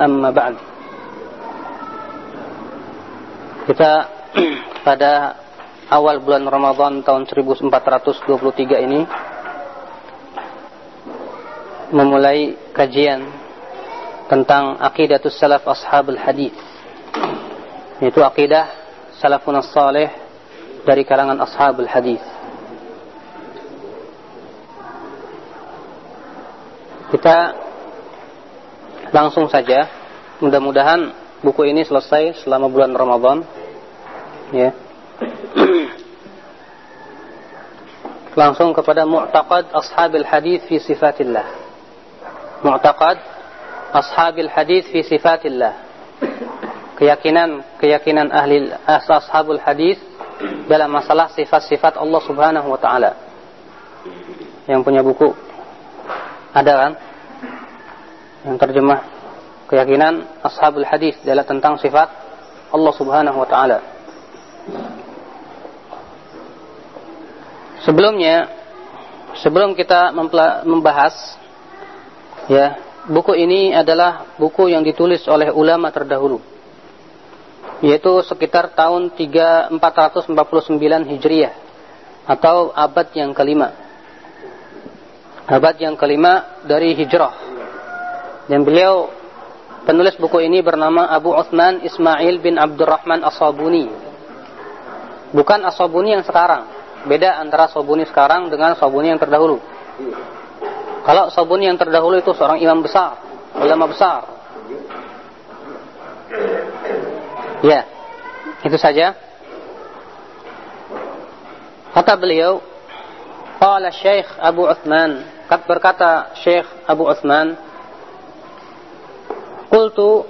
amma ba'd. Kita pada awal bulan Ramadan tahun 1423 ini memulai kajian tentang akidatus salaf ashabul hadis yaitu akidah salafun salih dari kalangan ashabul hadis kita langsung saja mudah-mudahan buku ini selesai selama bulan Ramadan ya langsung kepada mu'taqad ashabil hadis fi sifatillah mu'taqad ashabil hadis fi sifatillah. Keyakinan keyakinan ahli ashabul hadis dalam masalah sifat-sifat Allah Subhanahu wa taala. Yang punya buku ada kan? Yang terjemah keyakinan ashabul hadis dalam tentang sifat Allah Subhanahu wa taala. Sebelumnya sebelum kita membahas Ya, buku ini adalah buku yang ditulis oleh ulama terdahulu. Yaitu sekitar tahun 3449 Hijriah atau abad yang kelima. Abad yang kelima dari Hijrah. Dan beliau penulis buku ini bernama Abu Uthman Ismail bin Abdurrahman As-Sabuni. Bukan As-Sabuni yang sekarang. Beda antara Sabuni sekarang dengan Sabuni yang terdahulu. Kalau Sabuni yang terdahulu itu seorang imam besar, ulama besar. Ya, itu saja. Kata beliau, Qala Syekh Abu Uthman, berkata Syekh Abu Uthman, Kultu,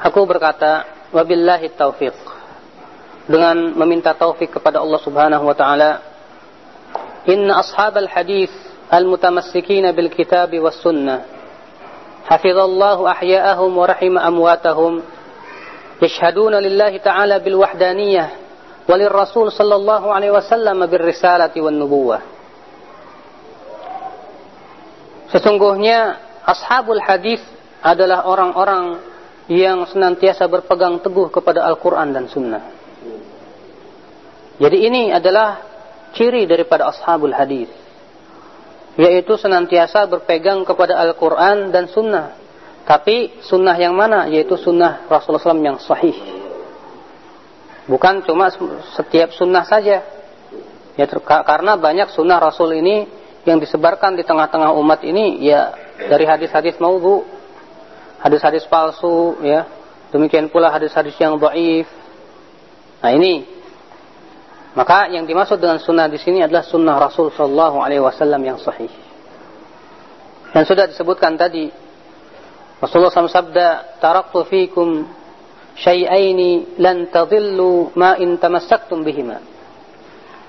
aku berkata, wabillahi taufiq. Dengan meminta taufik kepada Allah Subhanahu wa taala, inna ashabal hadis al-mutamassikina bil kitab was sunnah. Hafizallahu ahya'ahum wa rahima amwatahum. Yashhaduna lillahi ta'ala bil wahdaniyah walir rasul sallallahu alaihi wasallam bir risalati wan nubuwa Sesungguhnya ashabul hadis adalah orang-orang yang senantiasa berpegang teguh kepada Al-Quran dan Sunnah. Jadi ini adalah ciri daripada ashabul hadis yaitu senantiasa berpegang kepada Al-Quran dan Sunnah. Tapi sunnah yang mana? Yaitu sunnah Rasulullah SAW yang sahih. Bukan cuma setiap sunnah saja. Ya, karena banyak sunnah Rasul ini yang disebarkan di tengah-tengah umat ini ya dari hadis-hadis maudhu, hadis-hadis palsu, ya. Demikian pula hadis-hadis yang dhaif. Nah ini maka yang dimaksud dengan sunnah di sini adalah sunnah Rasul Shallallahu Alaihi Wasallam yang sahih. Yang sudah disebutkan tadi, Rasulullah SAW sabda, "Taraktu fikum syai'aini lan tadillu ma in tamassaktum bihima."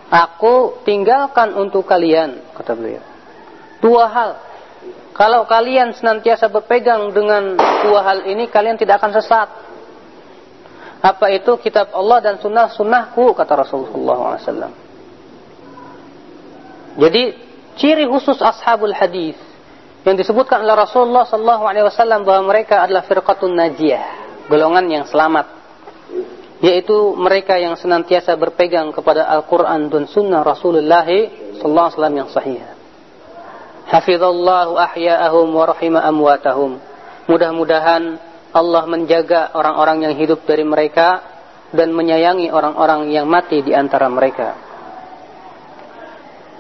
Aku tinggalkan untuk kalian, kata beliau. Dua hal. Kalau kalian senantiasa berpegang dengan dua hal ini, kalian tidak akan sesat. Apa itu kitab Allah dan sunnah sunnahku kata Rasulullah SAW. Jadi ciri khusus ashabul hadis yang disebutkan oleh Rasulullah SAW bahwa mereka adalah firqatun najiyah, golongan yang selamat, yaitu mereka yang senantiasa berpegang kepada Al-Quran dan Sunnah Rasulullah SAW yang sahih. Hafizallahu ahya'ahum wa rahima amwatahum. Mudah-mudahan Allah menjaga orang-orang yang hidup dari mereka dan menyayangi orang-orang yang mati di antara mereka.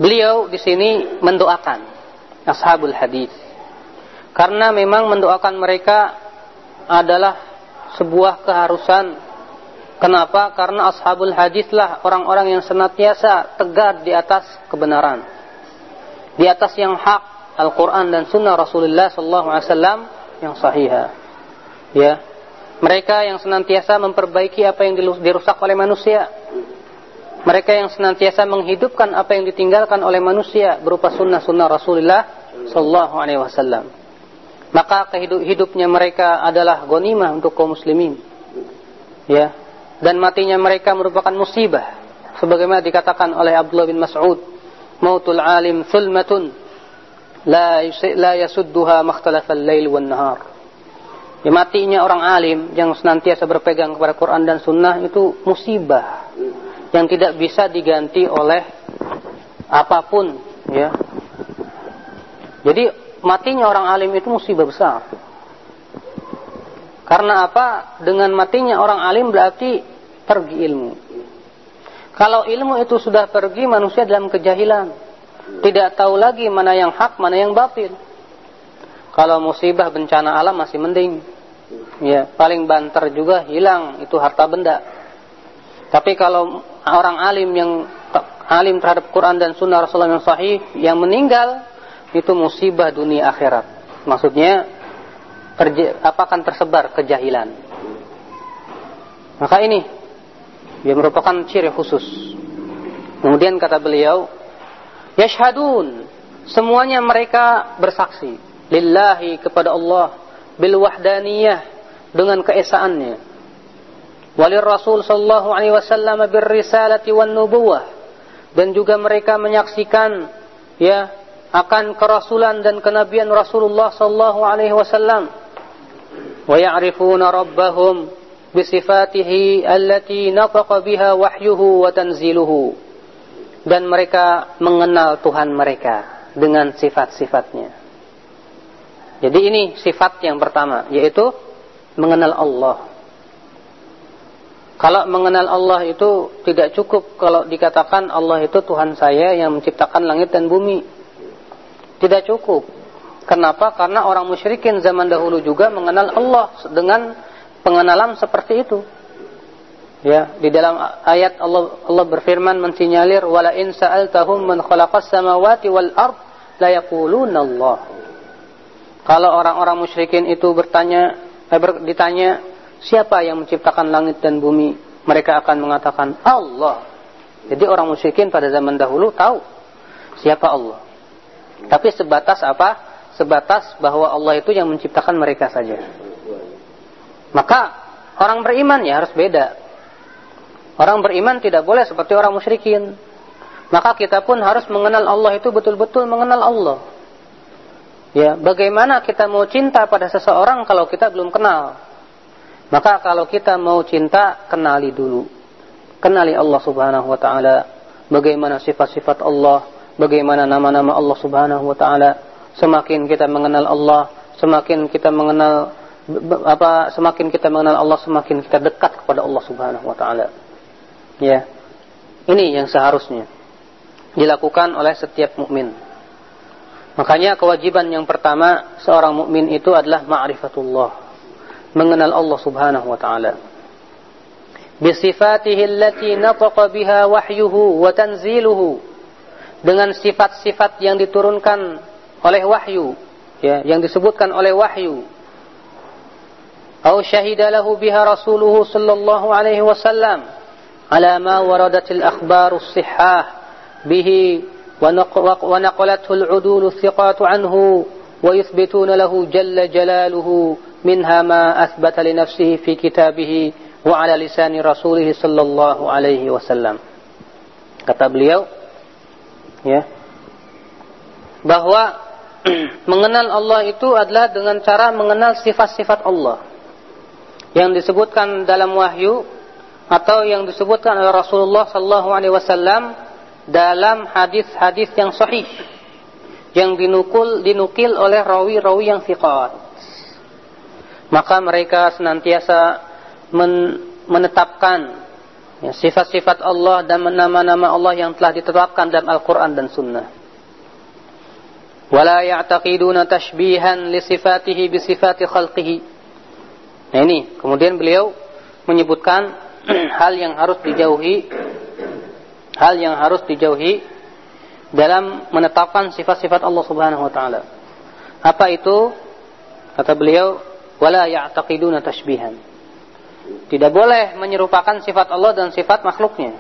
Beliau di sini mendoakan ashabul hadis. Karena memang mendoakan mereka adalah sebuah keharusan. Kenapa? Karena ashabul hadislah orang-orang yang senantiasa tegar di atas kebenaran. Di atas yang hak Al-Quran dan Sunnah Rasulullah SAW yang sahihah ya. Mereka yang senantiasa memperbaiki apa yang dirusak oleh manusia. Mereka yang senantiasa menghidupkan apa yang ditinggalkan oleh manusia berupa sunnah-sunnah Rasulullah Sallallahu Alaihi Wasallam. Maka kehidup mereka adalah gonimah untuk kaum muslimin. Ya. Dan matinya mereka merupakan musibah sebagaimana dikatakan oleh Abdullah bin Mas'ud mautul alim thulmatun la la yasudduha makhtalafa al-lail wan nahar Ya, matinya orang alim yang senantiasa berpegang kepada Quran dan Sunnah itu musibah yang tidak bisa diganti oleh apa pun, ya. Jadi matinya orang alim itu musibah besar. Karena apa? Dengan matinya orang alim berarti pergi ilmu. Kalau ilmu itu sudah pergi, manusia dalam kejahilan. Tidak tahu lagi mana yang hak, mana yang batil. Kalau musibah bencana alam masih mending. Ya, paling banter juga hilang itu harta benda. Tapi kalau orang alim yang alim terhadap Quran dan Sunnah Rasulullah yang sahih yang meninggal itu musibah dunia akhirat. Maksudnya apa akan tersebar kejahilan. Maka ini dia merupakan ciri khusus. Kemudian kata beliau, yashhadun. Semuanya mereka bersaksi. Lillahi kepada Allah bil wahdaniyah dengan keesaannya. Walir rasul sallallahu alaihi wasallam bir risalati wan nubuwah. Dan juga mereka menyaksikan ya akan kerasulan dan kenabian Rasulullah sallallahu alaihi wasallam. Wa ya'rifuna rabbahum bisifatihi allati biha wahyuhu wa dan mereka mengenal Tuhan mereka dengan sifat-sifatnya jadi ini sifat yang pertama, yaitu mengenal Allah. Kalau mengenal Allah itu tidak cukup kalau dikatakan Allah itu Tuhan saya yang menciptakan langit dan bumi. Tidak cukup. Kenapa? Karena orang musyrikin zaman dahulu juga mengenal Allah dengan pengenalan seperti itu. Ya, di dalam ayat Allah Allah berfirman mensinyalir wala in sa'altahum man khalaqas samawati wal ard la yaquluna Allah. Kalau orang-orang musyrikin itu bertanya, eh, ber, ditanya, siapa yang menciptakan langit dan bumi? Mereka akan mengatakan, Allah. Jadi orang musyrikin pada zaman dahulu tahu siapa Allah. Tapi sebatas apa? Sebatas bahwa Allah itu yang menciptakan mereka saja. Maka orang beriman ya harus beda. Orang beriman tidak boleh seperti orang musyrikin. Maka kita pun harus mengenal Allah itu betul-betul mengenal Allah. Ya, bagaimana kita mau cinta pada seseorang kalau kita belum kenal? Maka kalau kita mau cinta, kenali dulu. Kenali Allah Subhanahu wa taala. Bagaimana sifat-sifat Allah, bagaimana nama-nama Allah Subhanahu wa taala. Semakin kita mengenal Allah, semakin kita mengenal apa semakin kita mengenal Allah, semakin kita dekat kepada Allah Subhanahu wa taala. Ya. Ini yang seharusnya dilakukan oleh setiap mukmin. Makanya kewajiban yang pertama seorang mukmin itu adalah ma'rifatullah, mengenal Allah Subhanahu wa taala. Bisifatihi allati nataqa biha wahyuhu wa tanziluhu. Dengan sifat-sifat yang diturunkan oleh wahyu, ya, yang disebutkan oleh wahyu. أو شهد له بها رسوله صلى الله عليه وسلم على ما وردت الأخبار الصحة به ونقلته العدول الثقات عنه ويثبتون له جل جلاله منها ما أثبت لنفسه في كتابه وعلى لسان رسوله صلى الله عليه وسلم. كتب اليوم يا bahwa mengenal Allah itu adalah dengan cara mengenal sifat-sifat Allah. Yang disebutkan dalam wahyu atau yang disebutkan oleh Rasulullah sallallahu alaihi wasallam dalam hadis-hadis yang sahih yang dinukul dinukil oleh rawi-rawi yang thiqat. Maka mereka senantiasa men, menetapkan ya, sifat-sifat Allah dan nama-nama Allah yang telah ditetapkan dalam Al-Quran dan Sunnah. Wala ya'taqiduna tashbihan li sifatihi bi. Nah ini, kemudian beliau menyebutkan hal yang harus dijauhi hal yang harus dijauhi dalam menetapkan sifat-sifat Allah Subhanahu wa taala. Apa itu? Kata beliau, wala ya'taqiduna tashbihan. Tidak boleh menyerupakan sifat Allah dan sifat makhluknya.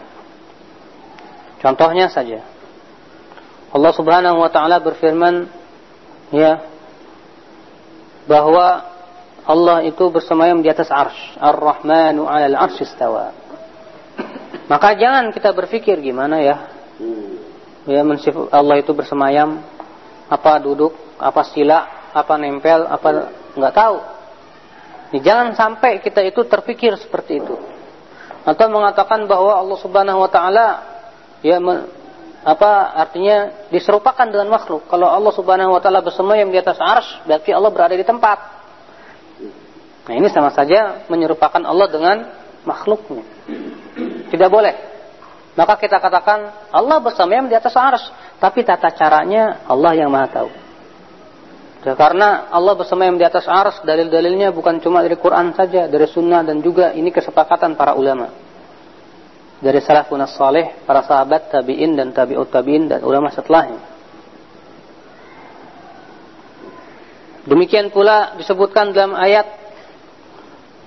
Contohnya saja. Allah Subhanahu wa taala berfirman ya bahwa Allah itu bersemayam di atas arsy. Ar-Rahmanu 'alal arsy istawa. Maka jangan kita berpikir gimana ya. Ya mensif Allah itu bersemayam, apa duduk, apa sila, apa nempel, apa nggak tahu. Ini jangan sampai kita itu terpikir seperti itu. Atau mengatakan bahwa Allah Subhanahu wa taala ya apa artinya diserupakan dengan makhluk. Kalau Allah Subhanahu wa taala bersemayam di atas arsy, berarti Allah berada di tempat. Nah, ini sama saja menyerupakan Allah dengan makhluknya. Tidak boleh. Maka kita katakan Allah bersemayam di atas arsy, tapi tata caranya Allah yang Maha tahu. Ya, karena Allah bersemayam di atas ars, dalil-dalilnya bukan cuma dari Quran saja, dari sunnah dan juga ini kesepakatan para ulama. Dari salafun salih, para sahabat, tabi'in dan tabi'ut tabi'in dan ulama setelahnya. Demikian pula disebutkan dalam ayat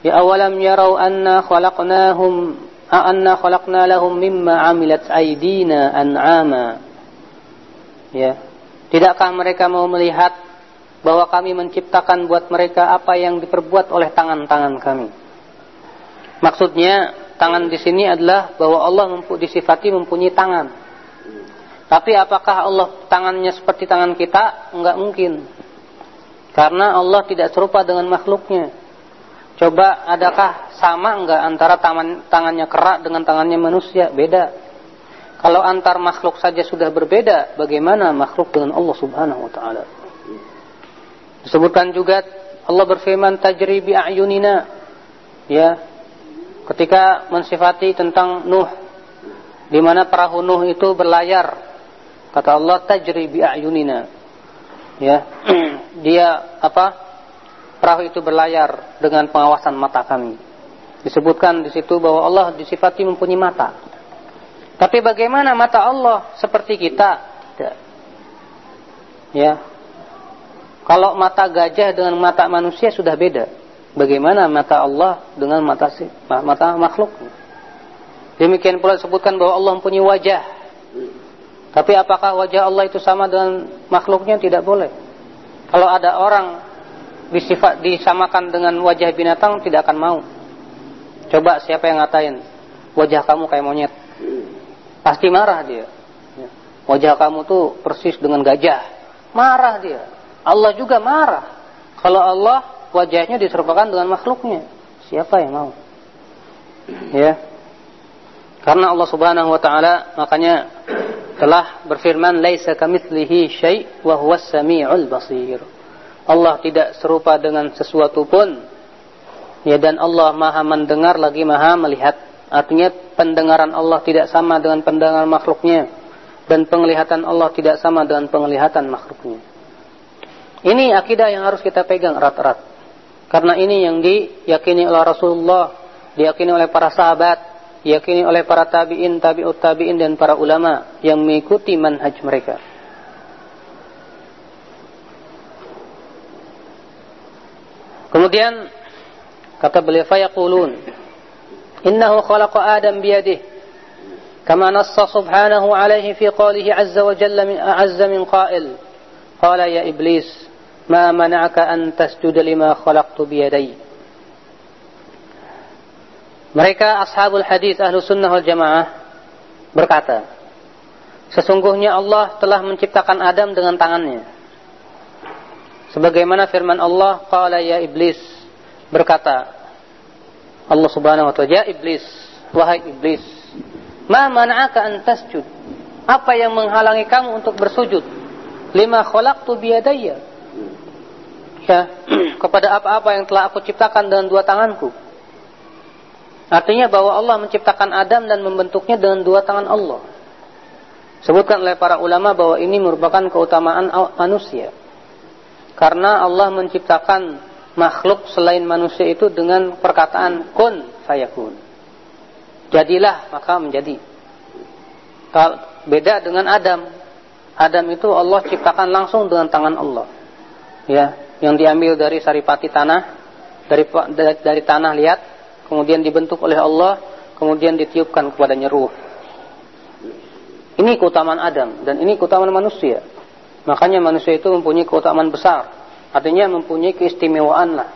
Ya awalam yarau anna khalaqnahum anna khalaqna lahum mimma amilat aydina an'ama. Ya. Tidakkah mereka mau melihat bahwa kami menciptakan buat mereka apa yang diperbuat oleh tangan-tangan kami. Maksudnya tangan di sini adalah bahwa Allah mempu, disifati mempunyai tangan. Tapi apakah Allah tangannya seperti tangan kita? Enggak mungkin. Karena Allah tidak serupa dengan makhluknya. Coba adakah sama enggak antara tangan, tangannya kerak dengan tangannya manusia? Beda. Kalau antar makhluk saja sudah berbeda, bagaimana makhluk dengan Allah Subhanahu wa taala? Disebutkan juga Allah berfirman tajri bi ayunina. Ya. Ketika mensifati tentang Nuh di mana perahu Nuh itu berlayar. Kata Allah tajri bi ayunina. Ya. Dia apa? Perahu itu berlayar dengan pengawasan mata kami. Disebutkan di situ bahwa Allah disifati mempunyai mata. Tapi bagaimana mata Allah seperti kita? Tidak. Ya, kalau mata gajah dengan mata manusia sudah beda. Bagaimana mata Allah dengan mata mata makhluk? Demikian pula disebutkan bahwa Allah mempunyai wajah. Tapi apakah wajah Allah itu sama dengan makhluknya? Tidak boleh. Kalau ada orang disifat disamakan dengan wajah binatang tidak akan mau. Coba siapa yang ngatain wajah kamu kayak monyet? Pasti marah dia. Wajah kamu tuh persis dengan gajah. Marah dia. Allah juga marah kalau Allah wajahnya diserupakan dengan makhluknya. Siapa yang mau? Ya. Karena Allah Subhanahu wa taala makanya telah berfirman laisa kamitslihi syai' wa huwas basir. Allah tidak serupa dengan sesuatu pun. Ya dan Allah Maha mendengar lagi Maha melihat. Artinya pendengaran Allah tidak sama dengan pendengaran makhluknya dan penglihatan Allah tidak sama dengan penglihatan makhluknya. Ini akidah yang harus kita pegang erat-erat. Karena ini yang diyakini oleh Rasulullah, diyakini oleh para sahabat, diyakini oleh para tabi'in, tabi'ut tabi'in dan para ulama yang mengikuti manhaj mereka. Kemudian kata beliau fayaqulun innahu khalaqa Adam biyadihi kama nassa subhanahu alaihi fi qawlihi azza wa jalla min azza min qail. Qala ya iblis ma mana'aka an tasjuda lima khalaqtu biyadai mereka ashabul hadis ahlu sunnah wal jamaah berkata sesungguhnya Allah telah menciptakan Adam dengan tangannya sebagaimana firman Allah qala ya iblis berkata Allah subhanahu wa ta'ala ya iblis wahai iblis ma mana'aka an tasjud apa yang menghalangi kamu untuk bersujud lima khalaqtu biyadayya ya kepada apa-apa yang telah aku ciptakan dengan dua tanganku. Artinya bahwa Allah menciptakan Adam dan membentuknya dengan dua tangan Allah. Sebutkan oleh para ulama bahwa ini merupakan keutamaan manusia. Karena Allah menciptakan makhluk selain manusia itu dengan perkataan kun fayakun. Jadilah maka menjadi. Beda dengan Adam. Adam itu Allah ciptakan langsung dengan tangan Allah. Ya, yang diambil dari saripati tanah dari dari, tanah lihat kemudian dibentuk oleh Allah kemudian ditiupkan kepada nyeruh ini keutamaan Adam dan ini keutamaan manusia Makanya manusia itu mempunyai keutamaan besar. Artinya mempunyai keistimewaan lah.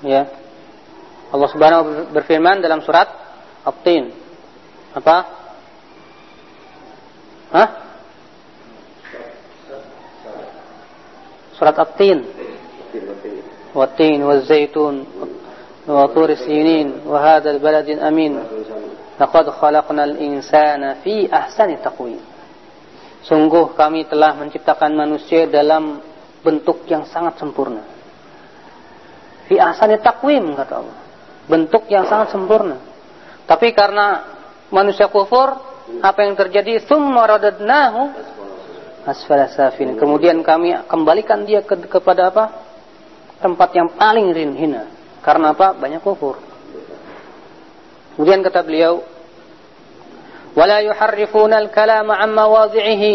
Ya. Allah Subhanahu berfirman dalam surat At-Tin. Apa? Hah? Surat At-Tin. Waṭīn wa-zaitun wa tur sinin wa hadzal baladin amin. Laqad khalaqnal insana fi ahsani taqwim. Sungguh kami telah menciptakan manusia dalam bentuk yang sangat sempurna. Fi ahsani takwim kata Allah. Bentuk yang sangat sempurna. Tapi karena manusia kufur, apa yang terjadi? Tsumma radadnahu asfala safin. Kemudian kami kembalikan dia ke, kepada apa? Tempat yang paling hina. Karena apa? Banyak kufur. Kemudian kata beliau, ولا يحرفون الكلام عن مواضعه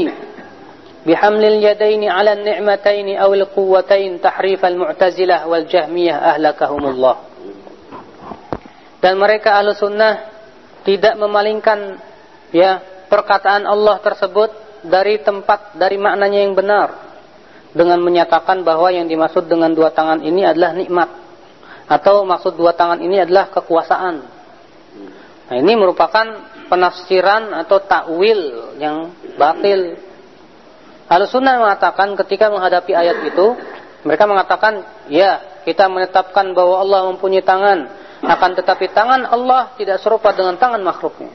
بحمل اليدين على النعمتين أو القوتين تحريف المعتزلة والجهمية أهلكهم الله dan mereka ahlu sunnah tidak memalingkan ya perkataan Allah tersebut dari tempat dari maknanya yang benar dengan menyatakan bahwa yang dimaksud dengan dua tangan ini adalah nikmat atau maksud dua tangan ini adalah kekuasaan. Nah, ini merupakan penafsiran atau takwil yang batil. Al-Sunnah mengatakan ketika menghadapi ayat itu, mereka mengatakan, ya, kita menetapkan bahwa Allah mempunyai tangan, akan tetapi tangan Allah tidak serupa dengan tangan makhluknya.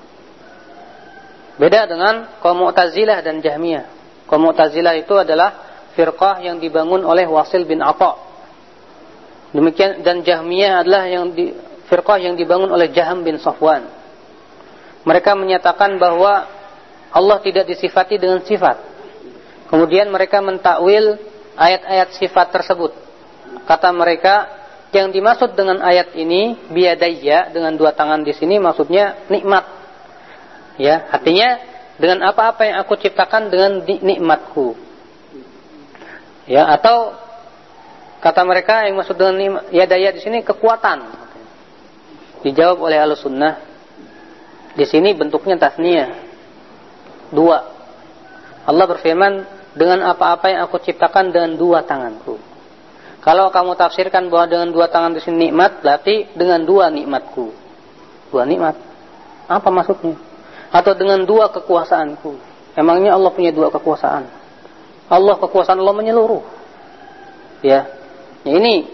Beda dengan kaum Mu'tazilah dan Jahmiyah. Kaum Mu'tazilah itu adalah firqah yang dibangun oleh Wasil bin Atha. Demikian dan Jahmiyah adalah yang di, firqah yang dibangun oleh Jaham bin Safwan mereka menyatakan bahwa Allah tidak disifati dengan sifat. Kemudian mereka mentakwil ayat-ayat sifat tersebut. Kata mereka, yang dimaksud dengan ayat ini biadaya dengan dua tangan di sini maksudnya nikmat. Ya, artinya dengan apa-apa yang aku ciptakan dengan nikmatku. Ya, atau kata mereka yang maksud dengan yadaya di sini kekuatan. Dijawab oleh Ahlussunnah di sini bentuknya tasniyah. Dua. Allah berfirman, dengan apa-apa yang aku ciptakan dengan dua tanganku. Kalau kamu tafsirkan bahwa dengan dua tangan di sini nikmat, berarti dengan dua nikmatku. Dua nikmat. Apa maksudnya? Atau dengan dua kekuasaanku. Emangnya Allah punya dua kekuasaan? Allah kekuasaan Allah menyeluruh. Ya. Ini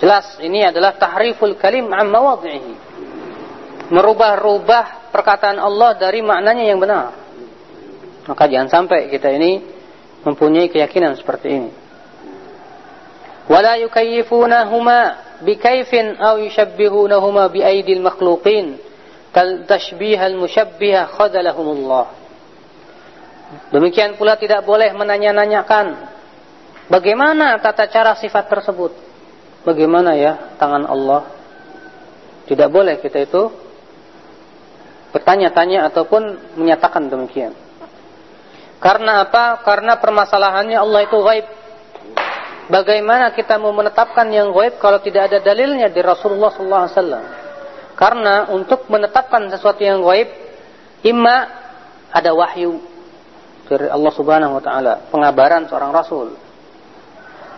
jelas ini adalah tahriful kalim an mawadhihi merubah-rubah perkataan Allah dari maknanya yang benar. Maka jangan sampai kita ini mempunyai keyakinan seperti ini. Wala yukayyifunahuma bikaifin aw yushabbihunahuma biaidil makhluqin tashbihal mushabbiha khadalahumullah. Demikian pula tidak boleh menanya-nanyakan bagaimana tata cara sifat tersebut. Bagaimana ya tangan Allah? Tidak boleh kita itu bertanya-tanya ataupun menyatakan demikian. Karena apa? Karena permasalahannya Allah itu gaib. Bagaimana kita mau menetapkan yang gaib kalau tidak ada dalilnya di Rasulullah SAW? Karena untuk menetapkan sesuatu yang gaib, imma ada wahyu dari Allah Subhanahu wa taala, pengabaran seorang rasul.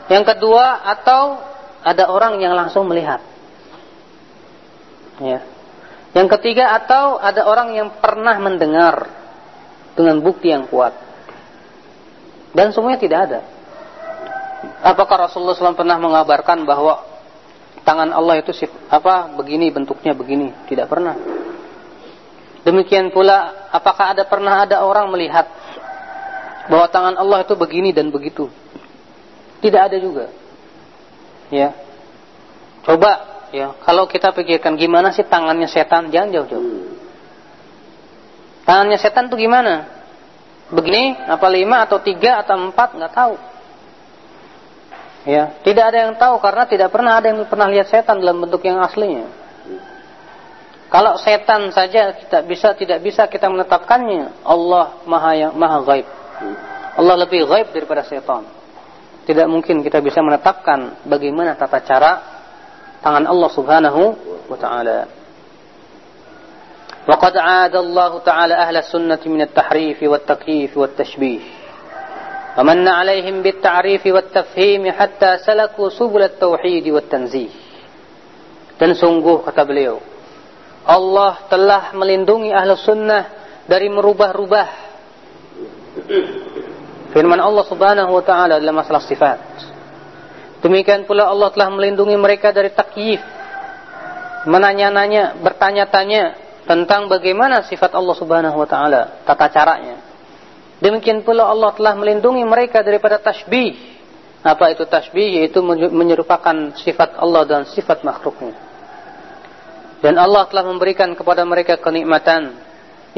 Yang kedua, atau ada orang yang langsung melihat. Ya. Yang ketiga atau ada orang yang pernah mendengar dengan bukti yang kuat. Dan semuanya tidak ada. Apakah Rasulullah SAW pernah mengabarkan bahwa tangan Allah itu apa begini bentuknya begini? Tidak pernah. Demikian pula apakah ada pernah ada orang melihat bahwa tangan Allah itu begini dan begitu? Tidak ada juga. Ya. Coba ya kalau kita pikirkan gimana sih tangannya setan jangan jauh-jauh. Tangannya setan tuh gimana? Begini apa lima atau tiga atau empat nggak tahu. Ya tidak ada yang tahu karena tidak pernah ada yang pernah lihat setan dalam bentuk yang aslinya. Kalau setan saja kita bisa tidak bisa kita menetapkannya Allah maha yang maha gaib. Allah lebih gaib daripada setan. Tidak mungkin kita bisa menetapkan bagaimana tata cara tangan Allah Subhanahu wa taala. وقد عاد الله تعالى أهل السنة من التحريف والتكييف والتشبيه ومن عليهم بالتعريف والتفهيم حتى سلكوا سبل التوحيد والتنزيه dan sungguh kata beliau Allah telah melindungi ahlu sunnah dari merubah-rubah firman Allah subhanahu wa ta'ala dalam masalah sifat Demikian pula Allah telah melindungi mereka dari takyif. Menanya-nanya, bertanya-tanya tentang bagaimana sifat Allah Subhanahu wa taala, tata caranya. Demikian pula Allah telah melindungi mereka daripada tasbih. Apa itu tasbih? Yaitu menyerupakan sifat Allah dan sifat makhluknya. Dan Allah telah memberikan kepada mereka kenikmatan,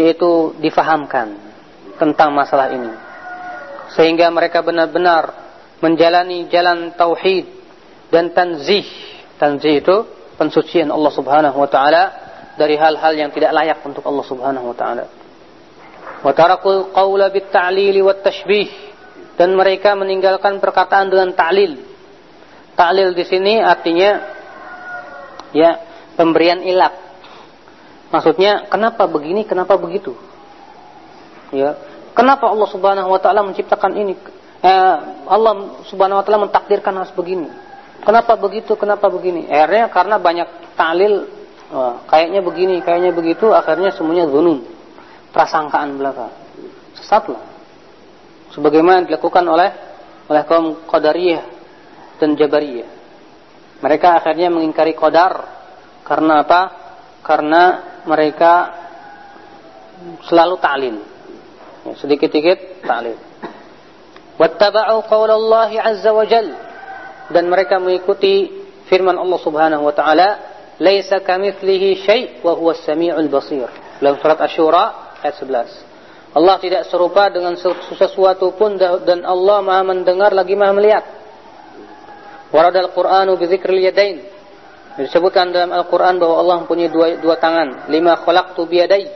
yaitu difahamkan tentang masalah ini. Sehingga mereka benar-benar menjalani jalan tauhid dan tanzih. Tanzih itu pensucian Allah Subhanahu wa taala dari hal-hal yang tidak layak untuk Allah Subhanahu wa taala. Wa tarakul qawla bit ta'lil wat tashbih dan mereka meninggalkan perkataan dengan ta'lil. Ta'lil di sini artinya ya pemberian ilat. Maksudnya kenapa begini, kenapa begitu? Ya, kenapa Allah Subhanahu wa taala menciptakan ini? Eh, Allah Subhanahu wa taala mentakdirkan harus begini. Kenapa begitu? Kenapa begini? Akhirnya karena banyak ta'lil kayaknya begini, kayaknya begitu, akhirnya semuanya zunun. Prasangkaan belaka. Sesatlah. Sebagaimana dilakukan oleh oleh kaum Qadariyah dan Jabariyah. Mereka akhirnya mengingkari qadar karena apa? Karena mereka selalu ta'lil. Ya, sedikit-sedikit ta'lil. Wattaba'u qaul Allah azza wa jalla dan mereka mengikuti firman Allah Subhanahu wa taala, "Laisa kamitslihi syai' wa huwas samiul basir." Dalam surat Asy-Syura ayat 11. Allah tidak serupa dengan sesuatu pun dan Allah Maha mendengar lagi Maha melihat. Waradal Qur'anu bi dzikril yadain. Disebutkan dalam Al-Qur'an bahwa Allah mempunyai dua, dua tangan. Lima khalaqtu bi yadai.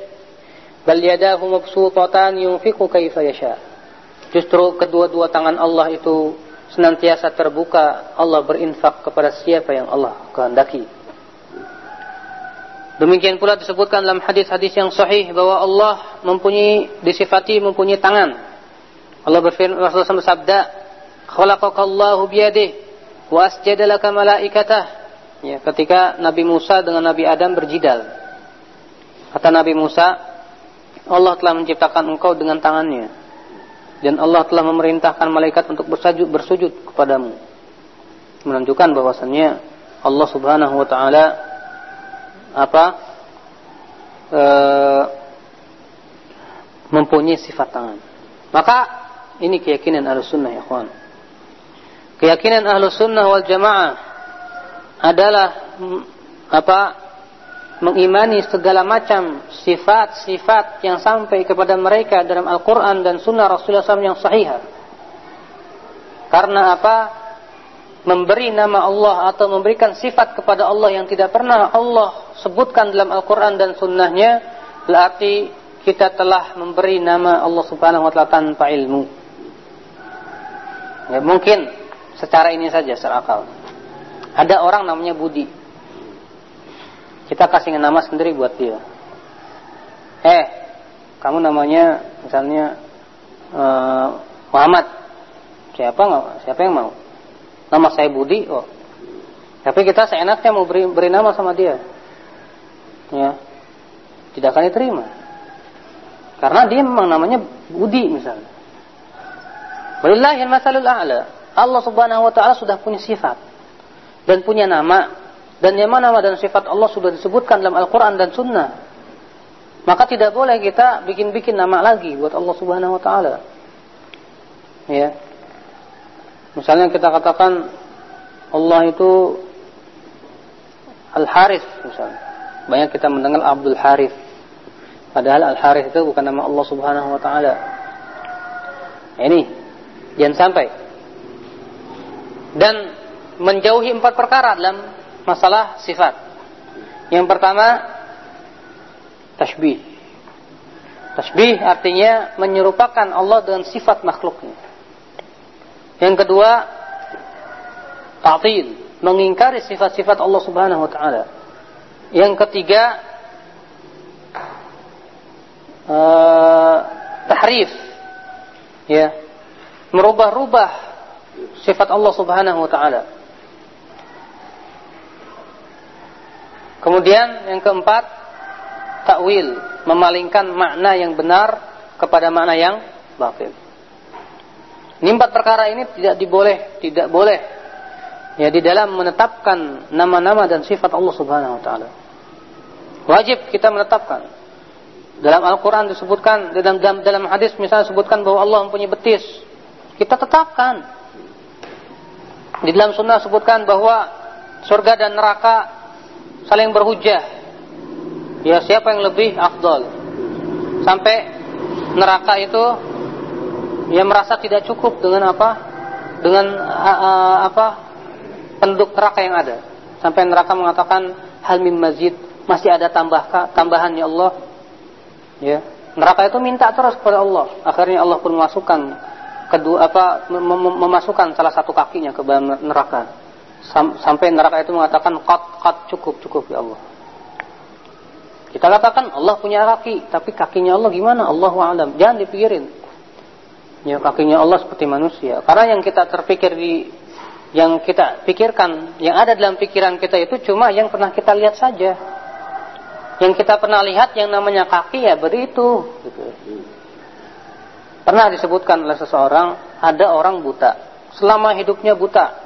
Bal yadahu mabsutatan yunfiqu kaifa yasha. Justru kedua-dua tangan Allah itu senantiasa terbuka Allah berinfak kepada siapa yang Allah kehendaki. Demikian pula disebutkan dalam hadis-hadis yang sahih bahwa Allah mempunyai disifati mempunyai tangan. Allah berfirman Rasulullah bersabda, "Khalaqakallahu biyadihi wa asjada laka malaikatah." Ya, ketika Nabi Musa dengan Nabi Adam berjidal. Kata Nabi Musa, Allah telah menciptakan engkau dengan tangannya dan Allah telah memerintahkan malaikat untuk bersujud bersujud kepadamu. Menunjukkan bahwasannya Allah Subhanahu wa taala apa e, mempunyai sifat tangan. Maka ini keyakinan ahlu sunnah ya kawan. Keyakinan ahlu sunnah wal jamaah adalah apa mengimani segala macam sifat-sifat yang sampai kepada mereka dalam Al-Quran dan Sunnah Rasulullah SAW yang sahih. Karena apa? Memberi nama Allah atau memberikan sifat kepada Allah yang tidak pernah Allah sebutkan dalam Al-Quran dan Sunnahnya berarti kita telah memberi nama Allah Subhanahu Wa Taala tanpa ilmu. Ya, mungkin secara ini saja secara akal. Ada orang namanya Budi kita kasih nama sendiri buat dia. Eh, kamu namanya misalnya uh, Muhammad. Siapa nggak? Siapa yang mau? Nama saya Budi. Oh. Tapi kita seenaknya mau beri, beri nama sama dia. Ya. Tidak akan diterima. Karena dia memang namanya Budi misalnya. Walillahi masalul a'la. Allah Subhanahu wa taala sudah punya sifat dan punya nama dan yang mana dan sifat Allah sudah disebutkan dalam Al-Quran dan Sunnah. Maka tidak boleh kita bikin-bikin nama lagi buat Allah Subhanahu Wa Taala. Ya. Misalnya kita katakan Allah itu Al Harith misalnya. Banyak kita mendengar Abdul Harith. Padahal Al Harith itu bukan nama Allah Subhanahu Wa Taala. Ini jangan sampai. Dan menjauhi empat perkara dalam masalah sifat. Yang pertama tasbih. Tasbih artinya menyerupakan Allah dengan sifat makhluknya. Yang kedua ta'til, mengingkari sifat-sifat Allah Subhanahu wa taala. Yang ketiga uh, tahrif. Ya. Merubah-rubah sifat Allah Subhanahu wa taala. Kemudian yang keempat, takwil, memalingkan makna yang benar kepada makna yang batil. Ini empat perkara ini tidak diboleh, tidak boleh ya di dalam menetapkan nama-nama dan sifat Allah Subhanahu wa taala. Wajib kita menetapkan. Dalam Al-Qur'an disebutkan dalam, dalam dalam hadis misalnya disebutkan bahwa Allah mempunyai betis. Kita tetapkan. Di dalam sunnah disebutkan bahwa surga dan neraka saling berhujah. Ya siapa yang lebih afdol. Sampai neraka itu ya merasa tidak cukup dengan apa? Dengan uh, uh, apa? penduduk neraka yang ada. Sampai neraka mengatakan hal mim mazid, masih ada tambah tambahan ya Allah. Ya. Neraka itu minta terus kepada Allah. Akhirnya Allah pun memasukkan kedua apa mem memasukkan salah satu kakinya ke dalam neraka. Sam sampai neraka itu mengatakan qat qat cukup cukup ya Allah. Kita katakan Allah punya kaki, tapi kakinya Allah gimana? Allahu a'lam. Jangan dipikirin. Ya kakinya Allah seperti manusia. Karena yang kita terpikir di yang kita pikirkan, yang ada dalam pikiran kita itu cuma yang pernah kita lihat saja. Yang kita pernah lihat yang namanya kaki ya beritu. Gitu. Pernah disebutkan oleh seseorang, ada orang buta. Selama hidupnya buta.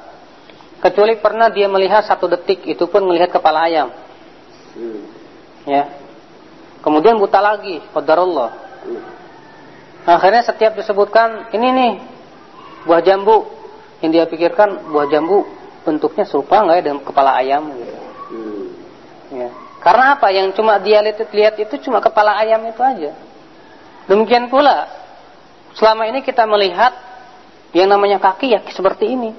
Kecuali pernah dia melihat satu detik, itu pun melihat kepala ayam. Ya. Kemudian buta lagi, qadarullah. Akhirnya setiap disebutkan, ini nih, buah jambu yang dia pikirkan buah jambu bentuknya serupa nggak ya dengan kepala ayam gitu. Hmm. Ya. Karena apa? Yang cuma dia lihat, lihat itu cuma kepala ayam itu aja. Demikian pula selama ini kita melihat yang namanya kaki ya seperti ini.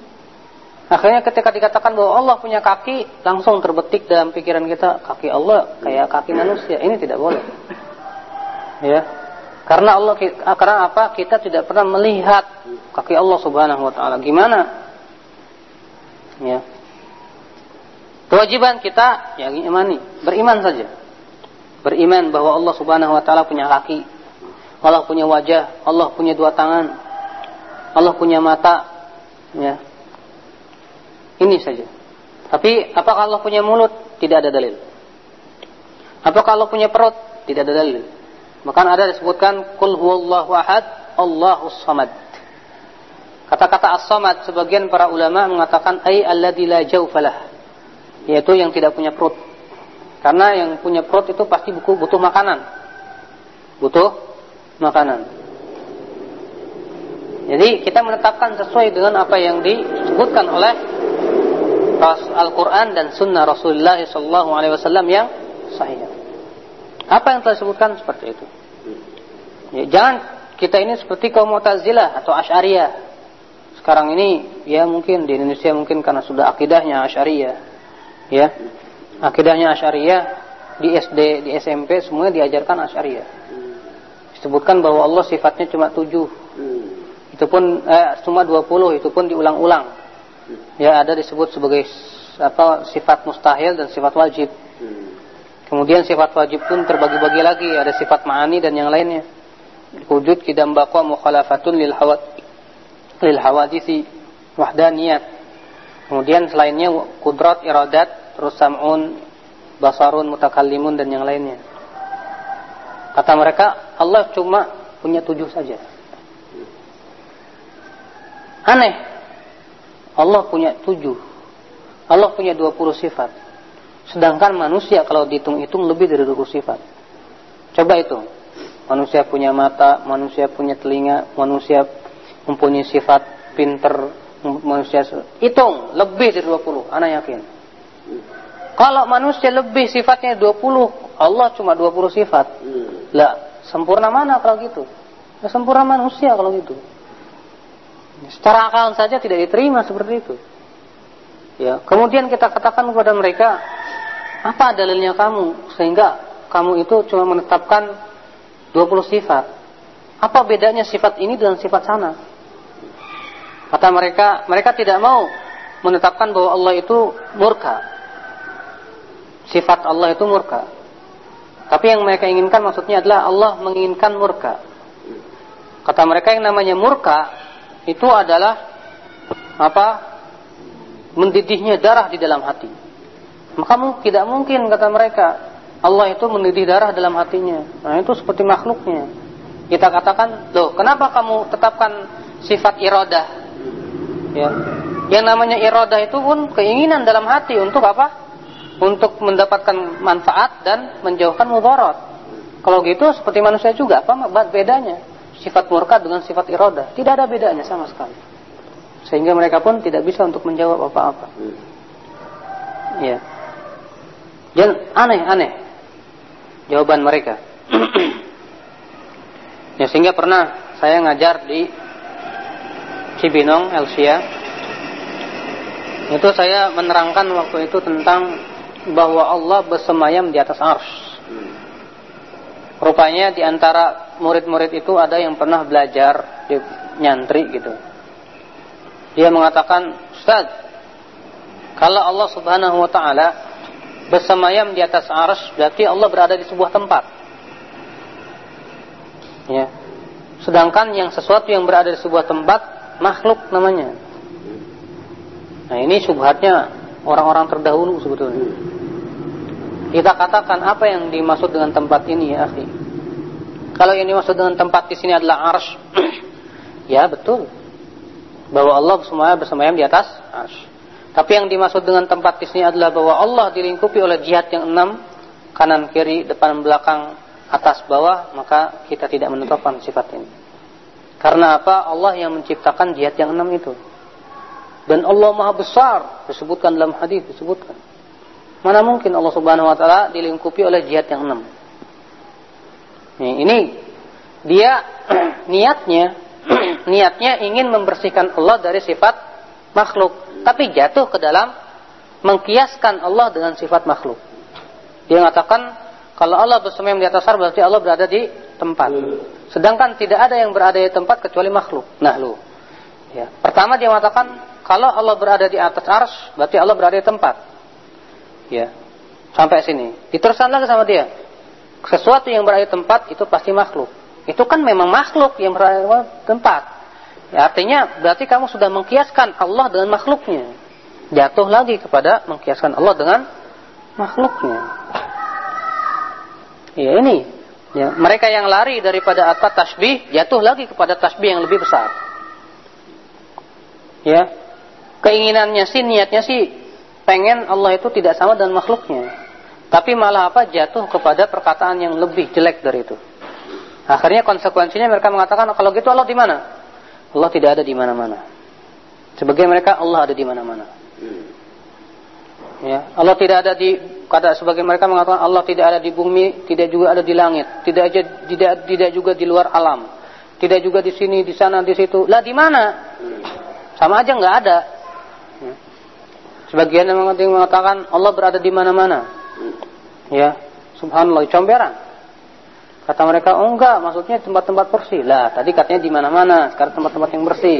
Akhirnya ketika dikatakan bahwa Allah punya kaki, langsung terbetik dalam pikiran kita kaki Allah kayak kaki manusia. Ini tidak boleh. Ya. Karena Allah karena apa? Kita tidak pernah melihat kaki Allah Subhanahu wa taala. Gimana? Ya. Kewajiban kita ya imani, beriman saja. Beriman bahwa Allah Subhanahu wa taala punya kaki. Allah punya wajah, Allah punya dua tangan. Allah punya mata. Ya. Ini saja. Tapi apakah Allah punya mulut? Tidak ada dalil. Apakah Allah punya perut? Tidak ada dalil. Bahkan ada disebutkan kul huwallahu ahad, Allahus samad. Kata-kata as-samad sebagian para ulama mengatakan ai alladzi la jawfalah. Yaitu yang tidak punya perut. Karena yang punya perut itu pasti butuh, butuh makanan. Butuh makanan. Jadi kita menetapkan sesuai dengan apa yang disebutkan oleh Al-Quran dan Sunnah Rasulullah SAW yang sahih. Apa yang telah disebutkan seperti itu. Ya, jangan kita ini seperti kaum Mu'tazilah atau Asy'ariyah. Sekarang ini ya mungkin di Indonesia mungkin karena sudah akidahnya Asy'ariyah. Ya. Akidahnya Asy'ariyah di SD, di SMP semuanya diajarkan Asy'ariyah. Disebutkan bahwa Allah sifatnya cuma tujuh. Itu pun eh, cuma dua puluh itu pun diulang-ulang. Ya ada disebut sebagai apa sifat mustahil dan sifat wajib. Kemudian sifat wajib pun terbagi-bagi lagi, ada sifat ma'ani dan yang lainnya. Wujud kidam baqwa mukhalafatun lil hawad lil hawadisi wahdaniyat. Kemudian selainnya kudrat, iradat, terus sam'un, basarun, mutakallimun dan yang lainnya. Kata mereka, Allah cuma punya tujuh saja. Aneh. Allah punya tujuh. Allah punya dua puluh sifat. Sedangkan manusia kalau dihitung-hitung lebih dari 20 sifat. Coba itu. Manusia punya mata, manusia punya telinga, manusia mempunyai sifat pinter, manusia hitung lebih dari 20, anak yakin. Kalau manusia lebih sifatnya 20, Allah cuma 20 sifat. Lah, sempurna mana kalau gitu? Ya, sempurna manusia kalau gitu. Secara akal saja tidak diterima seperti itu. Ya, kemudian kita katakan kepada mereka, apa dalilnya kamu sehingga kamu itu cuma menetapkan 20 sifat? Apa bedanya sifat ini dengan sifat sana? Kata mereka, mereka tidak mau menetapkan bahwa Allah itu murka. Sifat Allah itu murka. Tapi yang mereka inginkan maksudnya adalah Allah menginginkan murka. Kata mereka yang namanya murka itu adalah apa? Mendidihnya darah di dalam hati. Maka tidak mungkin kata mereka Allah itu mendidih darah dalam hatinya. Nah itu seperti makhluknya. Kita katakan, loh kenapa kamu tetapkan sifat iradah? Ya. Yang namanya iradah itu pun keinginan dalam hati untuk apa? Untuk mendapatkan manfaat dan menjauhkan mudarat. Kalau gitu seperti manusia juga apa bedanya? Sifat murka dengan sifat iradah tidak ada bedanya sama sekali. Sehingga mereka pun tidak bisa untuk menjawab apa-apa. Ya. Dan aneh-aneh jawaban mereka. ya sehingga pernah saya ngajar di Cibinong, Elsia itu saya menerangkan waktu itu tentang bahwa Allah bersemayam di atas ars. Rupanya di antara murid-murid itu ada yang pernah belajar di nyantri gitu. Dia mengatakan, Ustaz, kalau Allah subhanahu wa ta'ala bersemayam di atas ars, berarti Allah berada di sebuah tempat. Ya. Sedangkan yang sesuatu yang berada di sebuah tempat, makhluk namanya. Nah ini subhatnya orang-orang terdahulu sebetulnya. Kita katakan apa yang dimaksud dengan tempat ini ya akhi. Kalau yang dimaksud dengan tempat di sini adalah arsh, ya betul. Bahwa Allah semuanya bersemayam di atas arsh. Tapi yang dimaksud dengan tempat di sini adalah bahwa Allah dilingkupi oleh jihad yang enam, kanan kiri, depan belakang, atas bawah, maka kita tidak menetapkan sifat ini. Karena apa? Allah yang menciptakan jihad yang enam itu. Dan Allah Maha Besar disebutkan dalam hadis disebutkan. Mana mungkin Allah Subhanahu wa taala dilingkupi oleh jihad yang enam. ini dia niatnya niatnya ingin membersihkan Allah dari sifat makhluk, tapi jatuh ke dalam mengkiaskan Allah dengan sifat makhluk. Dia mengatakan kalau Allah bersemayam di atas berarti Allah berada di tempat. Sedangkan tidak ada yang berada di tempat kecuali makhluk. Nah, lu. Ya. Pertama dia mengatakan kalau Allah berada di atas ars, berarti Allah berada di tempat. Ya. Sampai sini. Diteruskan lagi sama dia. Sesuatu yang berada di tempat itu pasti makhluk. Itu kan memang makhluk yang berada di tempat. Ya, artinya berarti kamu sudah mengkiaskan Allah dengan makhluknya. Jatuh lagi kepada mengkiaskan Allah dengan makhluknya. Ya ini. Ya, mereka yang lari daripada apa tasbih jatuh lagi kepada tasbih yang lebih besar. Ya, keinginannya sih, niatnya sih pengen Allah itu tidak sama dengan makhluknya. Tapi malah apa jatuh kepada perkataan yang lebih jelek dari itu. Akhirnya konsekuensinya mereka mengatakan kalau gitu Allah di mana? Allah tidak ada di mana-mana. Sebagai mereka Allah ada di mana-mana. Ya, Allah tidak ada di kata sebagai mereka mengatakan Allah tidak ada di bumi, tidak juga ada di langit, tidak aja tidak tidak juga di luar alam. Tidak juga di sini, di sana, di situ. Lah di mana? Sama aja nggak ada. Sebagian yang mengatakan Allah berada di mana-mana. Ya, subhanallah, comberan. Kata mereka, oh enggak, maksudnya tempat-tempat bersih. Lah, tadi katanya di mana-mana, sekarang tempat-tempat yang bersih.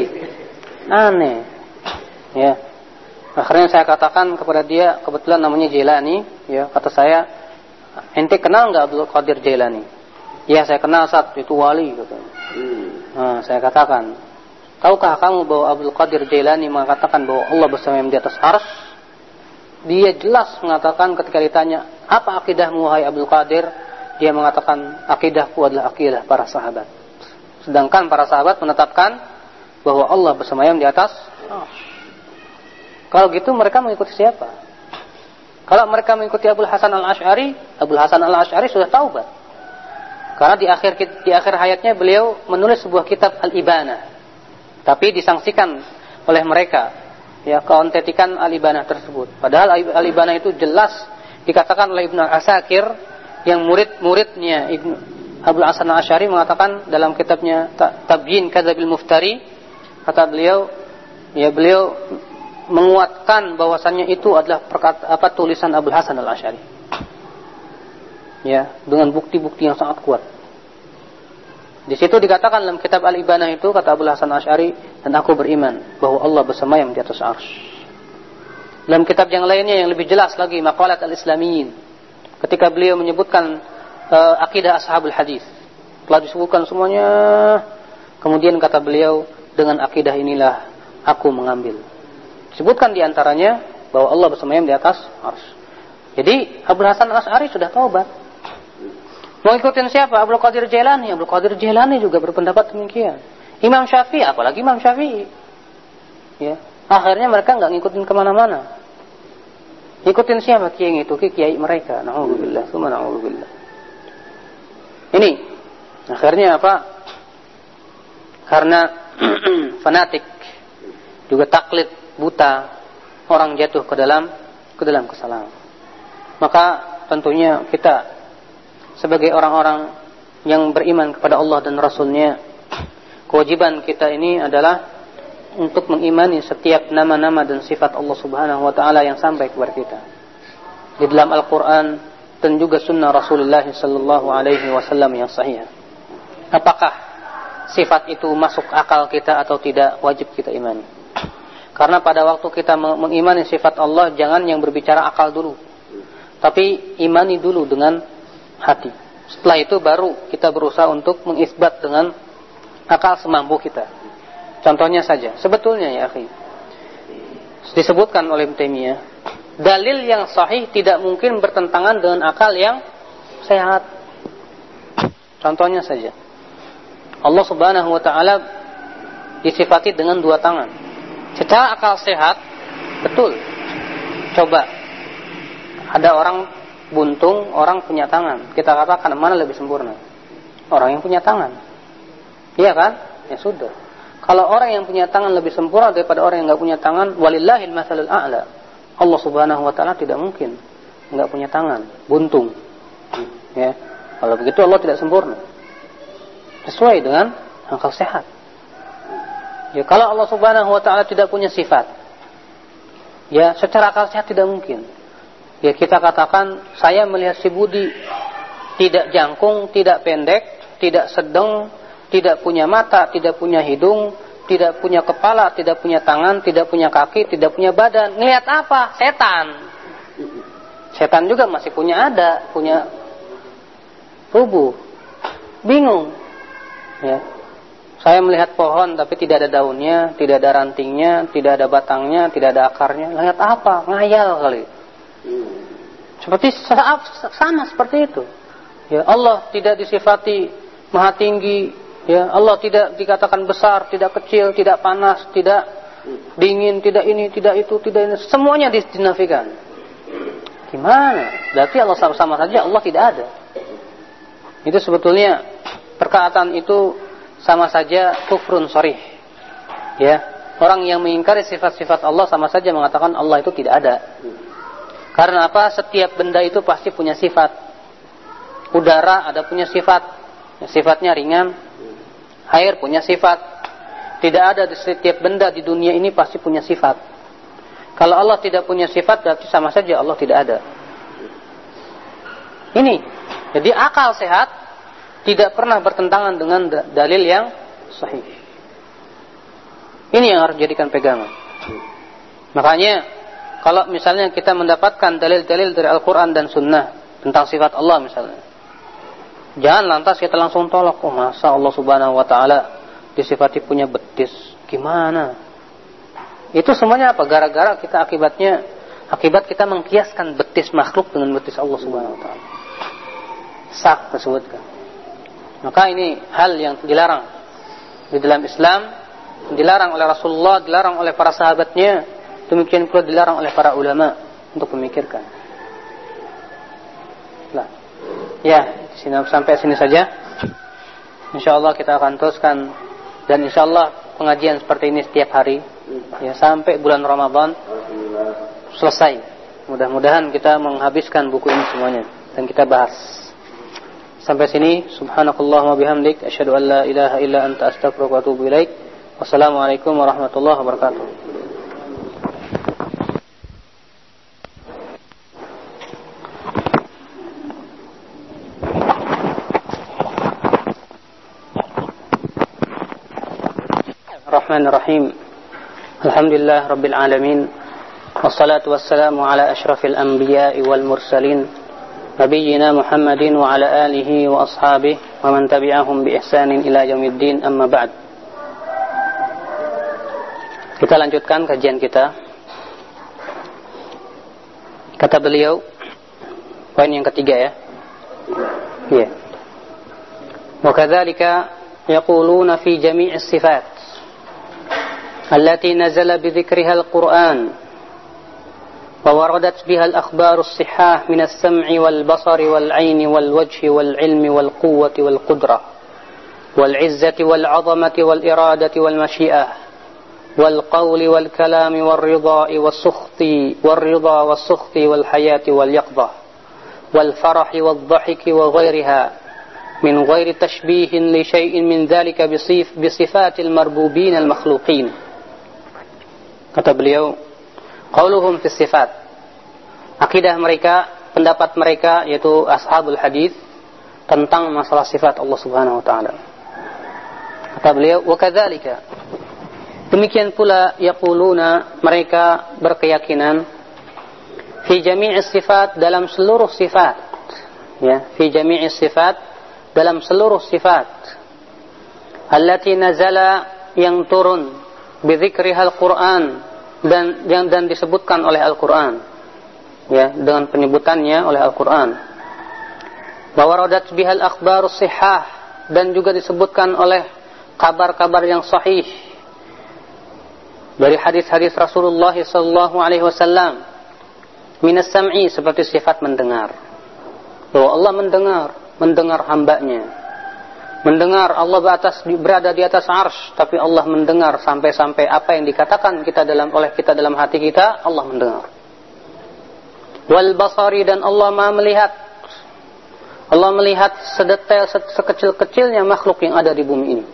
Aneh. Ya. Akhirnya saya katakan kepada dia, kebetulan namanya Jailani, ya, kata saya, ente kenal nggak Abdul Qadir Jailani? Ya, saya kenal saat itu wali, katanya. Nah, saya katakan, Tahukah kamu bahwa Abdul Qadir Jailani mengatakan bahwa Allah bersama di atas ars? Dia jelas mengatakan ketika ditanya, apa akidahmu wahai Abdul Qadir? Dia mengatakan, akidahku adalah akidah para sahabat. Sedangkan para sahabat menetapkan bahwa Allah bersama di atas. Kalau gitu mereka mengikuti siapa? Kalau mereka mengikuti Abu Hasan al-Ash'ari, Abu Hasan al-Ash'ari sudah taubat. Karena di akhir di akhir hayatnya beliau menulis sebuah kitab Al-Ibanah tapi disangsikan oleh mereka. Ya keontetikan alibanah tersebut. Padahal alibanah itu jelas dikatakan oleh Ibnu Asakir yang murid-muridnya Ibnu Abu Hasan Asyari mengatakan dalam kitabnya Tabyin Kadzabil Muftari kata beliau ya beliau menguatkan bahwasannya itu adalah perkata, apa tulisan Abu Hasan Al Asyari ya dengan bukti-bukti yang sangat kuat di situ dikatakan dalam kitab Al-Ibanah itu kata Abu Hasan Asy'ari dan aku beriman bahwa Allah bersama yang di atas arsy. Dalam kitab yang lainnya yang lebih jelas lagi Maqalat Al-Islamiyin ketika beliau menyebutkan uh, akidah Ashabul Hadis telah disebutkan semuanya kemudian kata beliau dengan akidah inilah aku mengambil. Disebutkan di antaranya bahwa Allah bersama yang di atas arsy. Jadi Abu Hasan Asy'ari sudah taubat Mau ikutin siapa? Abdul Qadir Jailani. Abdul Qadir Jailani juga berpendapat demikian. Imam Syafi'i, apalagi Imam Syafi'i. Ya. Akhirnya mereka nggak ngikutin ke mana-mana. Ikutin siapa kiai itu? Kiai mereka. Nauzubillah, summa nauzubillah. Ini akhirnya apa? Karena fanatik juga taklid buta orang jatuh ke dalam ke dalam kesalahan. Maka tentunya kita sebagai orang-orang yang beriman kepada Allah dan Rasulnya kewajiban kita ini adalah untuk mengimani setiap nama-nama dan sifat Allah Subhanahu wa taala yang sampai kepada kita. Di dalam Al-Qur'an dan juga sunnah Rasulullah sallallahu alaihi wasallam yang sahih. Apakah sifat itu masuk akal kita atau tidak wajib kita imani? Karena pada waktu kita mengimani sifat Allah jangan yang berbicara akal dulu. Tapi imani dulu dengan hati. Setelah itu baru kita berusaha untuk mengisbat dengan akal semampu kita. Contohnya saja, sebetulnya ya akhi. Disebutkan oleh Ibnu dalil yang sahih tidak mungkin bertentangan dengan akal yang sehat. Contohnya saja. Allah Subhanahu wa taala disifati dengan dua tangan. Secara akal sehat, betul. Coba ada orang buntung, orang punya tangan. Kita katakan mana lebih sempurna? Orang yang punya tangan. Iya kan? Ya sudah. Kalau orang yang punya tangan lebih sempurna daripada orang yang nggak punya tangan, walillahil masalul a'la. Allah Subhanahu wa taala tidak mungkin nggak punya tangan, buntung. Ya. Kalau begitu Allah tidak sempurna. Sesuai dengan akal sehat. Ya, kalau Allah Subhanahu wa taala tidak punya sifat, ya secara akal sehat tidak mungkin. Ya kita katakan saya melihat si Budi tidak jangkung, tidak pendek, tidak sedang, tidak punya mata, tidak punya hidung, tidak punya kepala, tidak punya tangan, tidak punya kaki, tidak punya badan. Ngelihat apa? Setan. Setan juga masih punya ada, punya tubuh. Bingung. Ya. Saya melihat pohon tapi tidak ada daunnya, tidak ada rantingnya, tidak ada batangnya, tidak ada akarnya. Lihat apa? Ngayal kali. Seperti sama seperti itu. Ya Allah tidak disifati maha tinggi, Ya, Allah tidak dikatakan besar, tidak kecil, tidak panas, tidak dingin, tidak ini, tidak itu, tidak ini. Semuanya dinafikan. Gimana? Berarti Allah sama-sama saja Allah tidak ada. Itu sebetulnya perkataan itu sama saja kufrun sorry. Ya, orang yang mengingkari sifat-sifat Allah sama saja mengatakan Allah itu tidak ada. Karena apa? Setiap benda itu pasti punya sifat. Udara ada punya sifat. Sifatnya ringan, Air punya sifat. Tidak ada di setiap benda di dunia ini pasti punya sifat. Kalau Allah tidak punya sifat berarti sama saja Allah tidak ada. Ini. Jadi akal sehat tidak pernah bertentangan dengan dalil yang sahih. Ini yang harus dijadikan pegangan. Makanya kalau misalnya kita mendapatkan dalil-dalil dari Al-Quran dan Sunnah tentang sifat Allah misalnya, Jangan lantas kita langsung tolak. Oh masa Allah subhanahu wa ta'ala disifati punya betis. Gimana? Itu semuanya apa? Gara-gara kita akibatnya, akibat kita mengkiaskan betis makhluk dengan betis Allah subhanahu wa ta'ala. Sak disebutkan. Maka ini hal yang dilarang di dalam Islam, dilarang oleh Rasulullah, dilarang oleh para sahabatnya, demikian pula dilarang oleh para ulama untuk memikirkan. Nah, ya, sini sampai sini saja. Insya Allah kita akan teruskan dan insya Allah pengajian seperti ini setiap hari ya sampai bulan Ramadan selesai. Mudah-mudahan kita menghabiskan buku ini semuanya dan kita bahas. Sampai sini subhanakallah wa bihamdik asyhadu an la ilaha illa anta astaghfiruka wa atubu ilaik. Wassalamualaikum warahmatullahi wabarakatuh. الرحمن الرحيم الحمد لله رب العالمين والصلاة والسلام على أشرف الأنبياء والمرسلين نبينا محمد وعلى آله وأصحابه ومن تبعهم بإحسان إلى يوم الدين أما بعد Kita lanjutkan kajian kita. Kata beliau, poin yang ketiga ya. Iya. وكذلك يقولون في جميع الصفات التي نزل بذكرها القرآن ووردت بها الأخبار الصحاح من السمع والبصر والعين والوجه والعلم والقوة والقدرة والعزة والعظمة والإرادة والمشيئة والقول والكلام والرضا والسخط والرضا والسخط والحياة واليقظة والفرح والضحك وغيرها من غير تشبيه لشيء من ذلك بصفات المربوبين المخلوقين. Kata beliau qauluhum fi sifat. Akidah mereka pendapat mereka yaitu ashabul hadis tentang masalah sifat Allah Subhanahu wa taala. Kata beliau wa kadzalika. Demikian pula yaquluna mereka berkeyakinan fi jami'i sifat dalam seluruh sifat. Ya fi jami'i sifat dalam seluruh sifat. Allati nazala yang turun bidzikrihal Quran dan yang dan disebutkan oleh Al-Quran. Ya dengan penyebutannya oleh Al-Quran. Bahwa rodat bihal akhbar sihah dan juga disebutkan oleh kabar-kabar yang sahih dari hadis-hadis Rasulullah sallallahu alaihi wasallam. Minas sam'i seperti sifat mendengar. Bahwa Allah mendengar mendengar hambanya mendengar Allah atas berada di atas ars tapi Allah mendengar sampai-sampai apa yang dikatakan kita dalam oleh kita dalam hati kita Allah mendengar. Wal basari dan Allah Maha melihat. Allah melihat sedetail sekecil-kecilnya makhluk yang ada di bumi ini.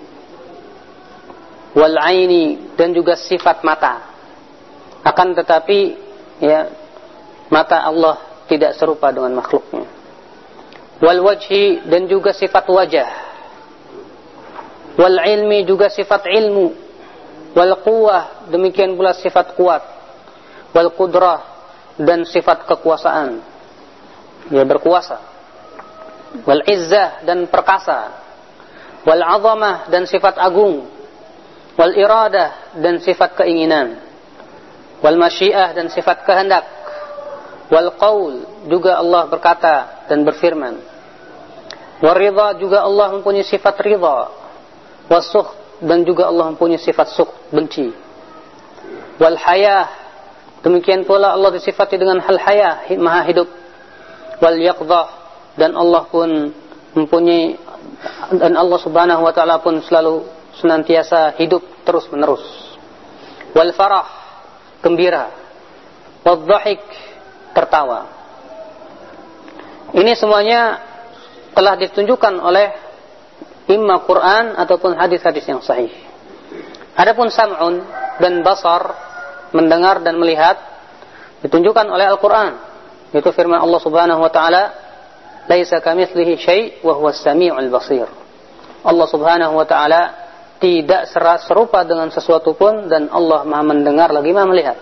Wal aini dan juga sifat mata. Akan tetapi ya mata Allah tidak serupa dengan makhluknya. Wal wajhi dan juga sifat wajah wal ilmi juga sifat ilmu. Wal quwah demikian pula sifat kuat. Wal qudrah dan sifat kekuasaan. Dia berkuasa. Wal izzah dan perkasa. Wal azamah dan sifat agung. Wal iradah dan sifat keinginan. Wal masyiah dan sifat kehendak. Wal qaul juga Allah berkata dan berfirman. Wal ridha juga Allah mempunyai sifat ridha wasuh dan juga Allah mempunyai sifat suk benci. Wal hayah demikian pula Allah disifati dengan hal hayah maha hidup. Wal yaqdah dan Allah pun mempunyai dan Allah Subhanahu wa taala pun selalu senantiasa hidup terus menerus wal farah gembira. Wal dhahik tertawa. Ini semuanya telah ditunjukkan oleh imma Quran ataupun hadis-hadis yang sahih. Adapun sam'un dan basar, mendengar dan melihat ditunjukkan oleh Al-Qur'an. Itu firman Allah Subhanahu wa taala, "Laisa kamitslihi syai' wa huwa samiul basir." Allah Subhanahu wa taala tidak serupa dengan sesuatu pun dan Allah Maha mendengar lagi Maha melihat.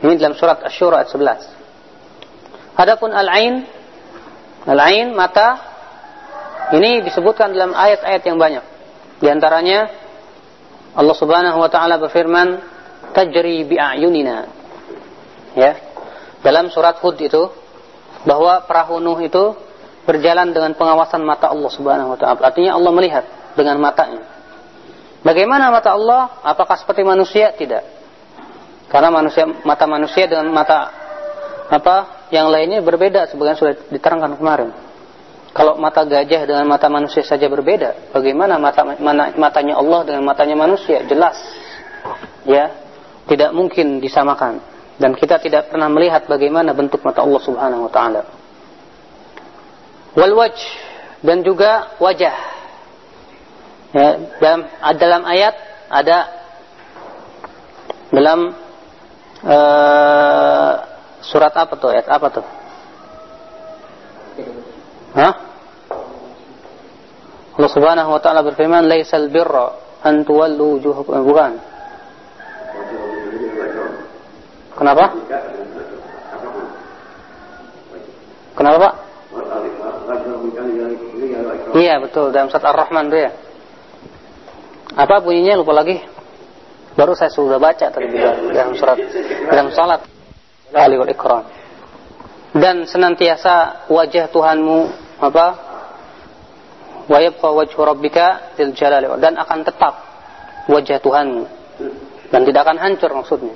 Ini dalam surat Asy-Syura ayat 11. Adapun al-ain, al-ain mata ini disebutkan dalam ayat-ayat yang banyak. Di antaranya Allah Subhanahu wa taala berfirman, "Tajri bi'ayunina." Ya. Dalam surat Hud itu bahwa perahu Nuh itu berjalan dengan pengawasan mata Allah Subhanahu wa taala. Artinya Allah melihat dengan matanya. Bagaimana mata Allah? Apakah seperti manusia? Tidak. Karena manusia mata manusia dengan mata apa yang lainnya berbeda sebagaimana sudah diterangkan kemarin. Kalau mata gajah dengan mata manusia saja berbeda, bagaimana mata mana, matanya Allah dengan matanya manusia? Jelas, ya, tidak mungkin disamakan. Dan kita tidak pernah melihat bagaimana bentuk mata Allah Subhanahu Wa Taala. Wal dan juga wajah. Ya, dalam dalam ayat ada dalam uh, surat apa tuh? Ayat apa tuh? Hah? Allah Subhanahu wa taala berfirman, "Laisal birra an tuwallu wujuhakum." Bukan. Kenapa? Kenapa, Pak? Iya, betul. Dalam surat Ar-Rahman itu ya. Apa bunyinya lupa lagi? Baru saya sudah baca tadi dalam surat dalam salat. Ali wal ikram. Dan senantiasa wajah Tuhanmu apa? wa yabqa wajhu rabbika dzil jalali dan akan tetap wajah Tuhanmu dan tidak akan hancur maksudnya.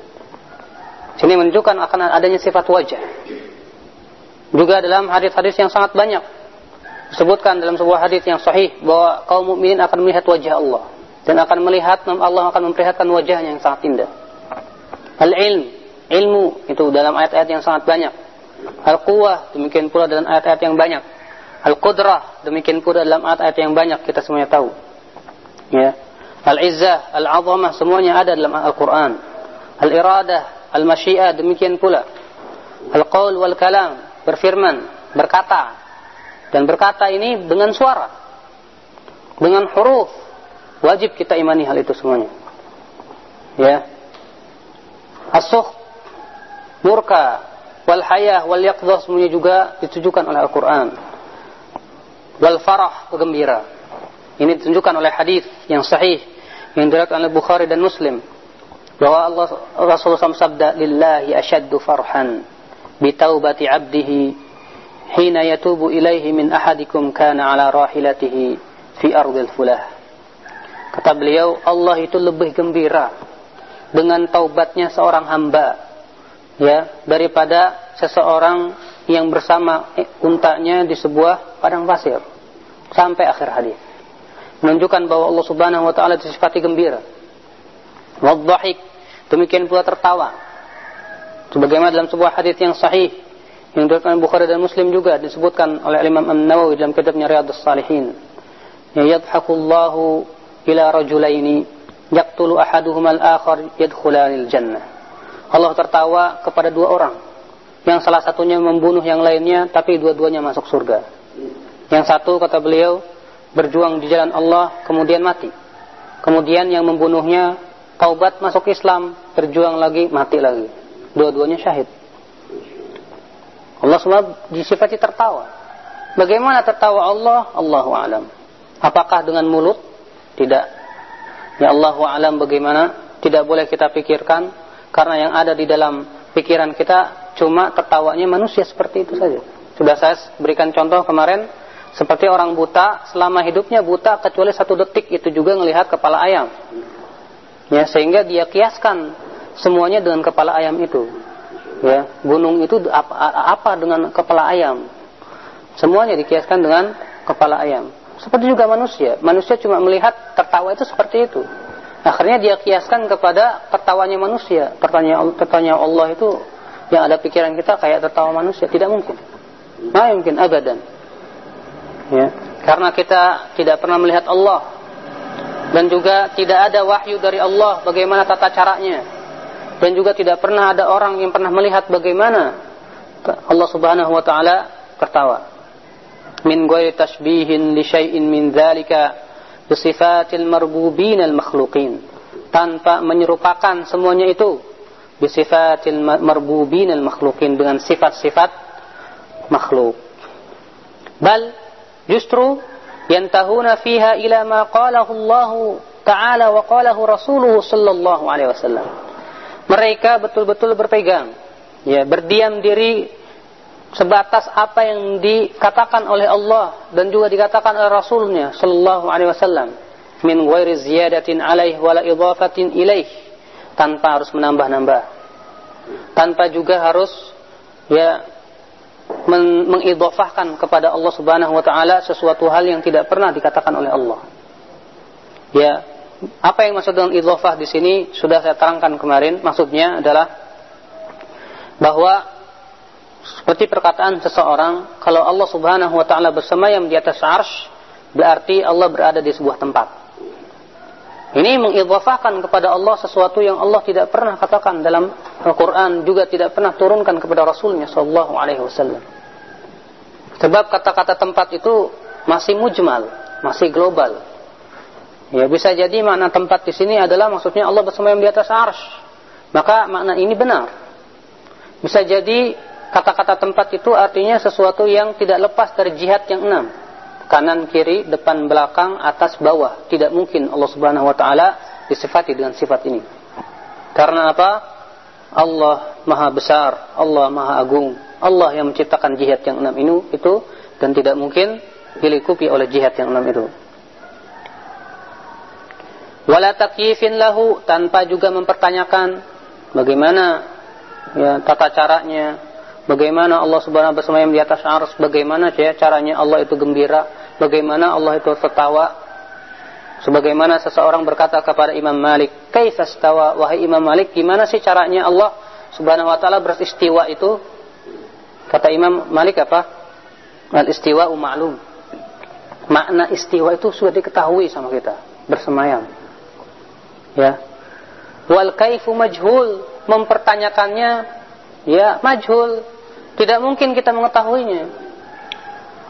Sini menunjukkan akan adanya sifat wajah. Juga dalam hadis-hadis yang sangat banyak disebutkan dalam sebuah hadis yang sahih bahwa kaum mukminin akan melihat wajah Allah dan akan melihat Allah akan memperlihatkan wajahnya yang sangat indah. Al-ilm, ilmu itu dalam ayat-ayat yang sangat banyak. Al-quwah demikian pula dalam ayat-ayat yang banyak. Al-qudrah demikian pula dalam ayat-ayat yang banyak kita semuanya tahu. Ya. Al-izzah, al-azamah semuanya ada dalam Al-Qur'an. Al-iradah, al-masyiah demikian pula. Al-qaul wal kalam berfirman, berkata. Dan berkata ini dengan suara. Dengan huruf. Wajib kita imani hal itu semuanya. Ya. Asuh, murka, wal hayah, wal yaqdah semuanya juga ditujukan oleh Al-Quran. Wal farah, gembira. Ini ditunjukkan oleh hadis yang sahih yang diriwayatkan oleh Bukhari dan Muslim bahwa Allah Rasulullah SAW sabda lillahi asyaddu farhan bitaubati abdihi hina yatubu ilaihi min ahadikum kana ala rahilatihi fi ardil fulah kata beliau Allah itu lebih gembira dengan taubatnya seorang hamba ya daripada seseorang yang bersama untanya di sebuah padang pasir sampai akhir hadis menunjukkan bahwa Allah Subhanahu wa taala disifati gembira. Wadhahik, demikian pula tertawa. Sebagaimana dalam sebuah hadis yang sahih yang diriwayatkan Bukhari dan Muslim juga disebutkan oleh Imam An-Nawawi dalam kitabnya Riyadhus Salihin. Ya yadhakullahu ila rajulaini yaqtulu ahaduhuma al-akhar yadkhulanil jannah. Allah tertawa kepada dua orang yang salah satunya membunuh yang lainnya tapi dua-duanya masuk surga. Yang satu kata beliau berjuang di jalan Allah kemudian mati. Kemudian yang membunuhnya taubat masuk Islam, berjuang lagi, mati lagi. Dua-duanya syahid. Allah SWT disifati tertawa. Bagaimana tertawa Allah? Allahu alam. Apakah dengan mulut? Tidak. Ya Allahu alam bagaimana? Tidak boleh kita pikirkan karena yang ada di dalam pikiran kita cuma tertawanya manusia seperti itu saja. Sudah saya berikan contoh kemarin seperti orang buta selama hidupnya buta kecuali satu detik itu juga melihat kepala ayam. Ya, sehingga dia kiaskan semuanya dengan kepala ayam itu. Ya, gunung itu apa, apa dengan kepala ayam? Semuanya dikiaskan dengan kepala ayam. Seperti juga manusia. Manusia cuma melihat tertawa itu seperti itu. Akhirnya dia kiaskan kepada tertawanya manusia. Pertanyaan, pertanyaan Allah itu yang ada pikiran kita kayak tertawa manusia. Tidak mungkin. Nah, mungkin abadan ya karena kita tidak pernah melihat Allah dan juga tidak ada wahyu dari Allah bagaimana tata caranya dan juga tidak pernah ada orang yang pernah melihat bagaimana Allah Subhanahu wa taala tertawa min ghairi tashbihin li syai'in min dzalika bi sifatil marbubin al makhluqin tanpa menyerupakan semuanya itu bi sifatil marbubin al makhluqin dengan sifat-sifat makhluk bal Justru yantahuna fiha ila ma qalahu Allah Ta'ala wa qalahu Rasuluhu sallallahu alaihi wasallam. Mereka betul-betul berpegang, ya, berdiam diri sebatas apa yang dikatakan oleh Allah dan juga dikatakan oleh Rasulnya sallallahu alaihi wasallam. Min ghairi ziyadatin alaih wala idhafatin ilaih. Tanpa harus menambah-nambah. Tanpa juga harus ya mengidofahkan kepada Allah Subhanahu wa taala sesuatu hal yang tidak pernah dikatakan oleh Allah. Ya, apa yang maksud dengan idofah di sini sudah saya terangkan kemarin, maksudnya adalah bahwa seperti perkataan seseorang, kalau Allah Subhanahu wa taala bersemayam di atas arsy, berarti Allah berada di sebuah tempat. Ini mengidhafahkan kepada Allah sesuatu yang Allah tidak pernah katakan dalam Al-Quran juga tidak pernah turunkan kepada Rasulnya Sallallahu Alaihi Wasallam. Sebab kata-kata tempat itu masih mujmal, masih global. Ya bisa jadi makna tempat di sini adalah maksudnya Allah bersemayam di atas arsh. Maka makna ini benar. Bisa jadi kata-kata tempat itu artinya sesuatu yang tidak lepas dari jihad yang enam. Kanan kiri depan belakang atas bawah. Tidak mungkin Allah Subhanahu wa taala disifati dengan sifat ini. Karena apa? Allah maha besar Allah maha agung Allah yang menciptakan jihad yang enam ini itu dan tidak mungkin dilikupi oleh jihad yang enam itu. Wala takyifin lahu tanpa juga mempertanyakan bagaimana ya tata caranya, bagaimana Allah Subhanahu wa taala di atas arsy, bagaimana ya caranya Allah itu gembira, bagaimana Allah itu tertawa. Sebagaimana seseorang berkata kepada Imam Malik, "Kaifastawa wahai Imam Malik, gimana sih caranya Allah Subhanahu wa taala beristiwa itu?" Kata Imam Malik apa? Al-istiwa ma'lum. Makna istiwa itu sudah diketahui sama kita, bersemayam. Ya. Wal kaifu majhul, mempertanyakannya ya majhul. Tidak mungkin kita mengetahuinya.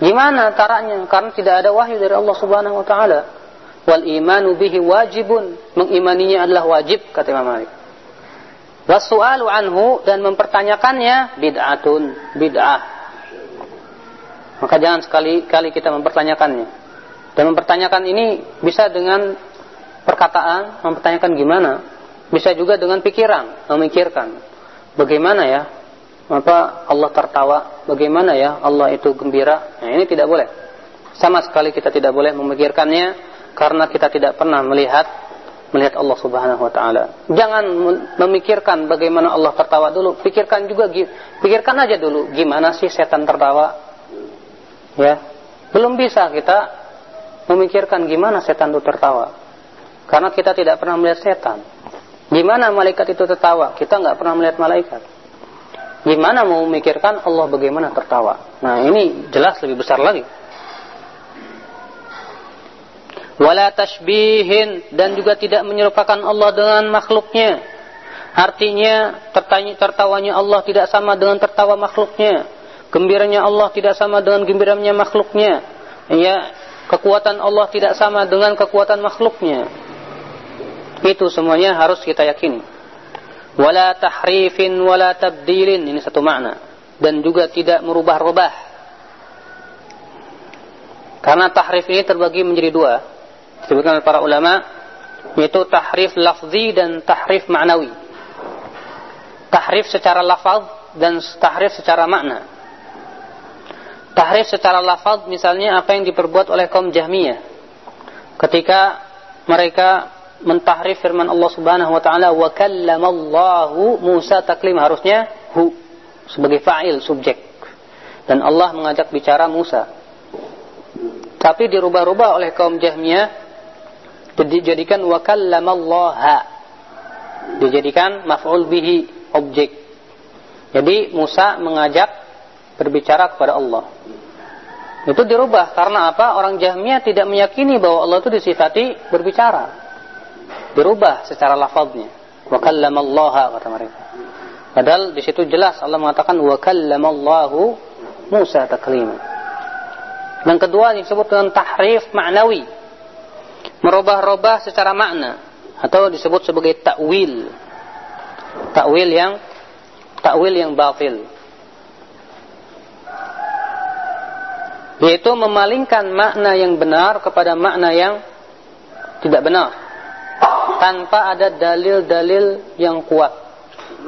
Gimana caranya? Karena tidak ada wahyu dari Allah Subhanahu wa taala. Wal imanu bihi wajibun, mengimaninya adalah wajib kata Imam Malik. Wasu'alu anhu dan mempertanyakannya bid'atun, bid'ah. Maka jangan sekali-kali kita mempertanyakannya. Dan mempertanyakan ini bisa dengan perkataan, mempertanyakan gimana. Bisa juga dengan pikiran, memikirkan. Bagaimana ya apa Allah tertawa, bagaimana ya Allah itu gembira. Nah, ini tidak boleh. Sama sekali kita tidak boleh memikirkannya karena kita tidak pernah melihat melihat Allah Subhanahu wa taala. Jangan memikirkan bagaimana Allah tertawa dulu, pikirkan juga pikirkan aja dulu gimana sih setan tertawa. Ya. Belum bisa kita memikirkan gimana setan itu tertawa. Karena kita tidak pernah melihat setan. Gimana malaikat itu tertawa? Kita nggak pernah melihat malaikat. Gimana mau memikirkan Allah bagaimana tertawa? Nah ini jelas lebih besar lagi. Wala tashbihin dan juga tidak menyerupakan Allah dengan makhluknya. Artinya tertawanya Allah tidak sama dengan tertawa makhluknya. Gembiranya Allah tidak sama dengan gembiranya makhluknya. Ya, kekuatan Allah tidak sama dengan kekuatan makhluknya. Itu semuanya harus kita yakini. Wala tahrifin wala tabdilin. Ini satu makna. Dan juga tidak merubah-rubah. Karena tahrif ini terbagi menjadi dua. Disebutkan oleh para ulama. Yaitu tahrif lafzi dan tahrif ma'nawi. Tahrif secara lafaz dan tahrif secara makna. Tahrif secara lafaz misalnya apa yang diperbuat oleh kaum Jahmiyah. Ketika mereka mentahrif firman Allah Subhanahu wa taala wa kallamallahu Musa taklim. Harusnya hu sebagai fa'il subjek. Dan Allah mengajak bicara Musa. Tapi dirubah-rubah oleh kaum Jahmiyah dijadikan wa kallamallaha. Dijadikan maf'ul bihi objek. Jadi Musa mengajak berbicara kepada Allah. Itu dirubah karena apa? Orang Jahmiyah tidak meyakini bahwa Allah itu disifati berbicara dirubah secara lafaznya. Wa kallamallaha kata mereka. Padahal di situ jelas Allah mengatakan wa kallamallahu Musa taklima. Dan kedua disebut dengan tahrif ma'nawi. Merubah-rubah secara makna atau disebut sebagai takwil. Takwil yang takwil yang batil. Yaitu memalingkan makna yang benar kepada makna yang tidak benar tanpa ada dalil-dalil yang kuat.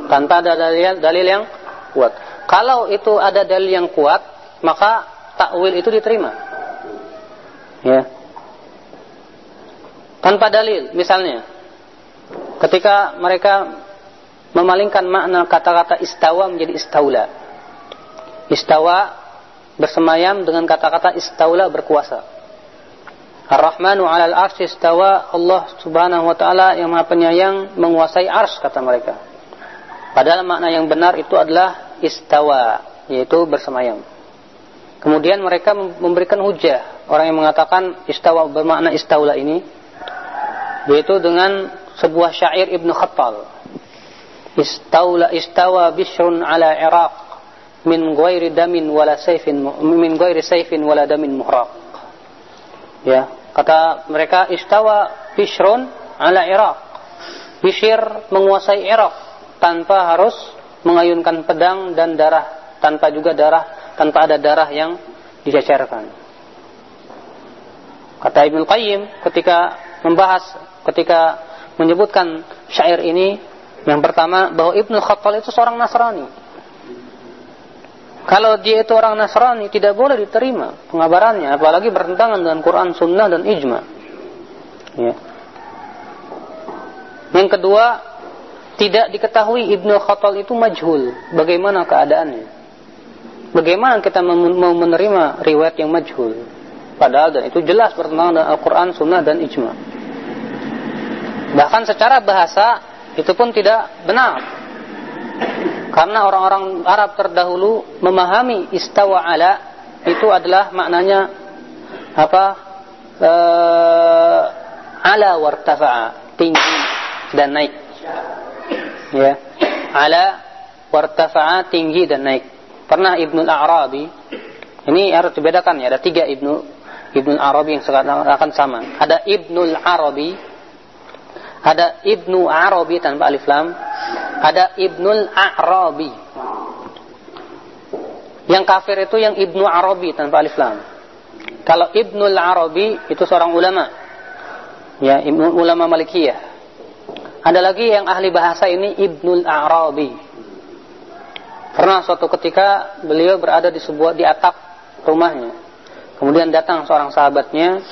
Tanpa ada dalil dalil yang kuat. Kalau itu ada dalil yang kuat, maka takwil itu diterima. Ya. Tanpa dalil, misalnya ketika mereka memalingkan makna kata-kata istawa menjadi istaula. Istawa bersemayam dengan kata-kata istaula berkuasa. Ar-Rahmanu 'alal arsy istawa. Allah Subhanahu wa taala yang Maha Penyayang menguasai ars kata mereka. Padahal makna yang benar itu adalah istawa, yaitu bersemayam. Kemudian mereka memberikan hujah orang yang mengatakan istawa bermakna istaula ini yaitu dengan sebuah syair Ibnu Khattal. Istaula istawa bishrun ala Iraq min ghairi damin wala sayfin min ghairi sayfin wala damin muhraq. Ya, Kata mereka istawa Bishrun ala Irak. Bishr menguasai Irak tanpa harus mengayunkan pedang dan darah tanpa juga darah tanpa ada darah yang dicecerkan. Kata Ibnu Qayyim ketika membahas ketika menyebutkan syair ini yang pertama bahwa Ibnu Khattal itu seorang Nasrani kalau dia itu orang Nasrani tidak boleh diterima pengabarannya, apalagi bertentangan dengan Quran, Sunnah dan Ijma. Ya. Yang kedua, tidak diketahui Ibnu Khattal itu majhul. Bagaimana keadaannya? Bagaimana kita mau menerima riwayat yang majhul? Padahal dan itu jelas bertentangan dengan Al-Quran, Sunnah, dan Ijma. Bahkan secara bahasa, itu pun tidak benar. Karena orang-orang Arab terdahulu memahami istawa ala itu adalah maknanya apa? E, ala wartafa'a, tinggi dan naik. Ya. Ala wartafa'a tinggi dan naik. Pernah Ibnu Arabi ini harus dibedakan ya, ada tiga Ibnu Ibnu Arabi yang sekarang akan sama. Ada Ibnu Arabi, ada Ibnu Arabi tanpa alif lam, ada Ibnu Arabi. Yang kafir itu yang Ibnu Arabi tanpa alif lam. Kalau Ibnu Arabi itu seorang ulama. Ya, ulama Malikiyah. Ada lagi yang ahli bahasa ini Ibnul Arabi. Pernah suatu ketika beliau berada di sebuah di atap rumahnya. Kemudian datang seorang sahabatnya,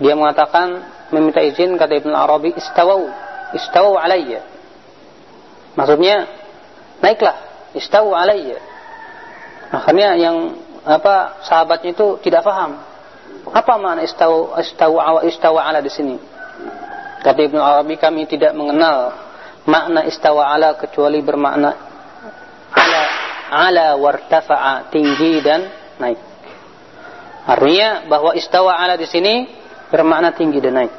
dia mengatakan meminta izin kata Ibnu Arabi istawau, istawau alayya. Maksudnya naiklah, istawau alayya. Akhirnya yang apa sahabatnya itu tidak paham. Apa makna istawau istawau istawa ala di sini? Kata Ibnu Arabi kami tidak mengenal makna istawa ala kecuali bermakna ala ala wartafa'a tinggi dan naik. Artinya bahwa istawa ala di sini bermakna tinggi dan naik.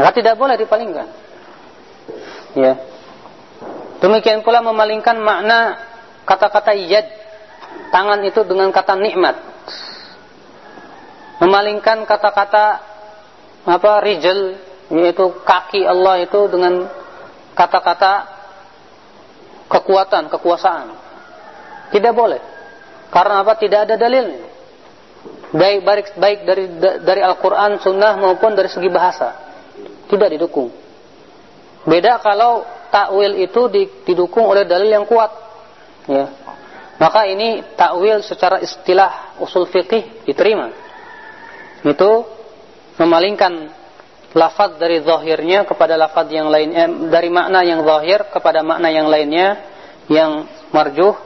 Maka tidak boleh dipalingkan. Ya. Demikian pula memalingkan makna kata-kata yad tangan itu dengan kata nikmat. Memalingkan kata-kata apa rijal yaitu kaki Allah itu dengan kata-kata kekuatan, kekuasaan. Tidak boleh. Karena apa? Tidak ada dalilnya. Baik baik, baik dari dari Al-Qur'an, Sunnah maupun dari segi bahasa. Tidak didukung. Beda kalau takwil itu didukung oleh dalil yang kuat. Ya. Maka ini takwil secara istilah usul fikih diterima. Itu memalingkan lafaz dari zahirnya kepada lafaz yang lainnya eh, dari makna yang zahir kepada makna yang lainnya yang marjuh